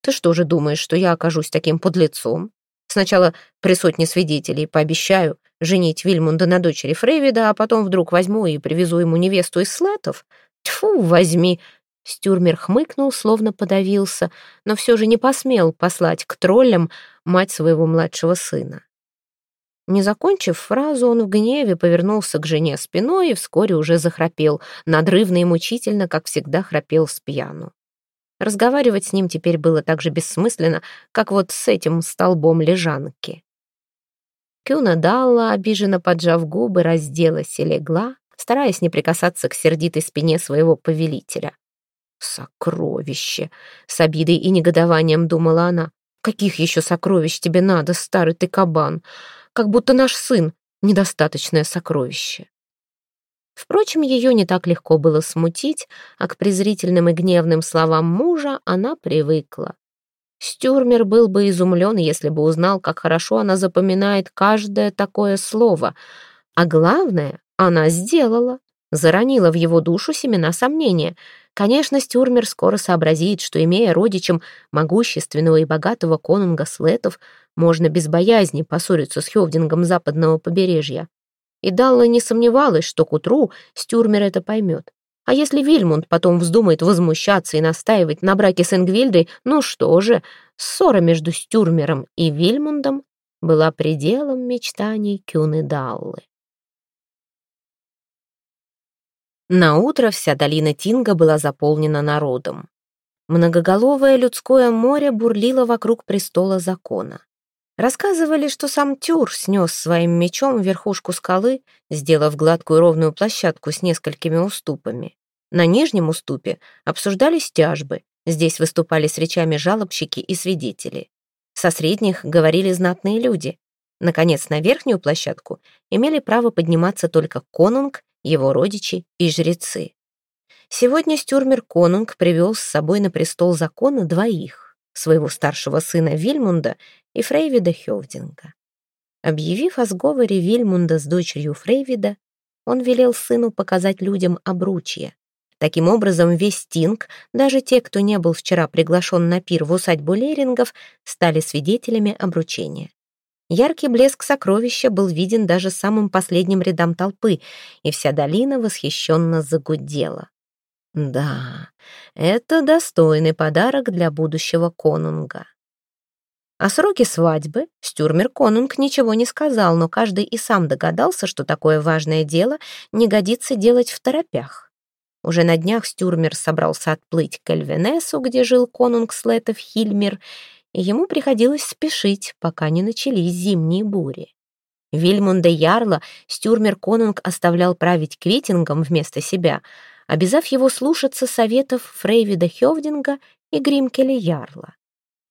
Ты что же думаешь, что я окажусь таким подлецом? Сначала при сотне свидетелей пообещаю, женить Вильмунда на дочери Фрейвида, а потом вдруг возьму и привезу ему невесту из Слетов? Тьфу, возьми!» Стюрмер хмыкнул, словно подавился, но все же не посмел послать к троллям мать своего младшего сына. Не закончив фразу, он в гневе повернулся к жене спиной и вскоре уже захрапел, надрывно и мучительно, как всегда храпел с пьяну. Разговаривать с ним теперь было так же бессмысленно, как вот с этим столбом лежанки. Кюна Далла, обиженно поджав губы, разделась и легла, стараясь не прикасаться к сердитой спине своего повелителя. «Сокровище!» — с обидой и негодованием думала она. «Каких еще сокровищ тебе надо, старый ты кабан? Как будто наш сын — недостаточное сокровище». Впрочем, ее не так легко было смутить, а к презрительным и гневным словам мужа она привыкла. Стюрмер был бы изумлен, если бы узнал, как хорошо она запоминает каждое такое слово. А главное, она сделала. Заронила в его душу семена сомнения. Конечно, Стюрмер скоро сообразит, что, имея родичем могущественного и богатого конунга Слетов, можно без боязни поссориться с Хевдингом западного побережья. И Далла не сомневалась, что к утру Стюрмер это поймет. А если Вильмунд потом вздумает возмущаться и настаивать на браке с Энгвильдой, ну что же, ссора между Стюрмером и Вильмундом была пределом мечтаний Кюны Даллы. На утро вся долина Тинга была заполнена народом. Многоголовое людское море бурлило вокруг престола закона. Рассказывали, что сам Тюр снес своим мечом верхушку скалы, сделав гладкую ровную площадку с несколькими уступами. На нижнем уступе обсуждались тяжбы, здесь выступали с речами жалобщики и свидетели. Со средних говорили знатные люди. Наконец, на верхнюю площадку имели право подниматься только конунг, его родичи и жрецы. Сегодня Стюрмер Конунг привел с собой на престол закона двоих, своего старшего сына Вильмунда и Фрейвида Хёвдинга. Объявив о сговоре Вильмунда с дочерью Фрейвида, он велел сыну показать людям обручье. Таким образом, весь Тинг, даже те, кто не был вчера приглашен на пир в усадьбу Лерингов, стали свидетелями обручения. Яркий блеск сокровища был виден даже самым последним рядам толпы, и вся долина восхищенно загудела. Да, это достойный подарок для будущего конунга. О сроке свадьбы Стюрмер Конунг ничего не сказал, но каждый и сам догадался, что такое важное дело не годится делать в торопях. Уже на днях Стюрмер собрался отплыть к Эльвенесу, где жил конунг Слетов Хильмер, и ему приходилось спешить, пока не начались зимние бури. Вильмунда Ярла Стюрмер Конунг оставлял править Квитингом вместо себя, обязав его слушаться советов Фрейвида Хёвдинга и Гримкеля Ярла.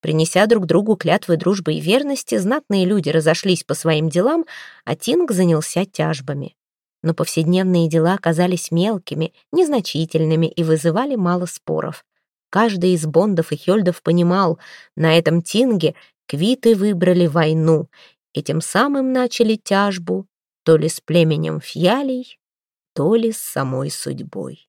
Принеся друг другу клятвы дружбы и верности, знатные люди разошлись по своим делам, а Тинг занялся тяжбами. Но повседневные дела оказались мелкими, незначительными и вызывали мало споров. Каждый из Бондов и Хёльдов понимал, на этом Тинге квиты выбрали войну и тем самым начали тяжбу то ли с племенем Фьялей, то ли с самой судьбой.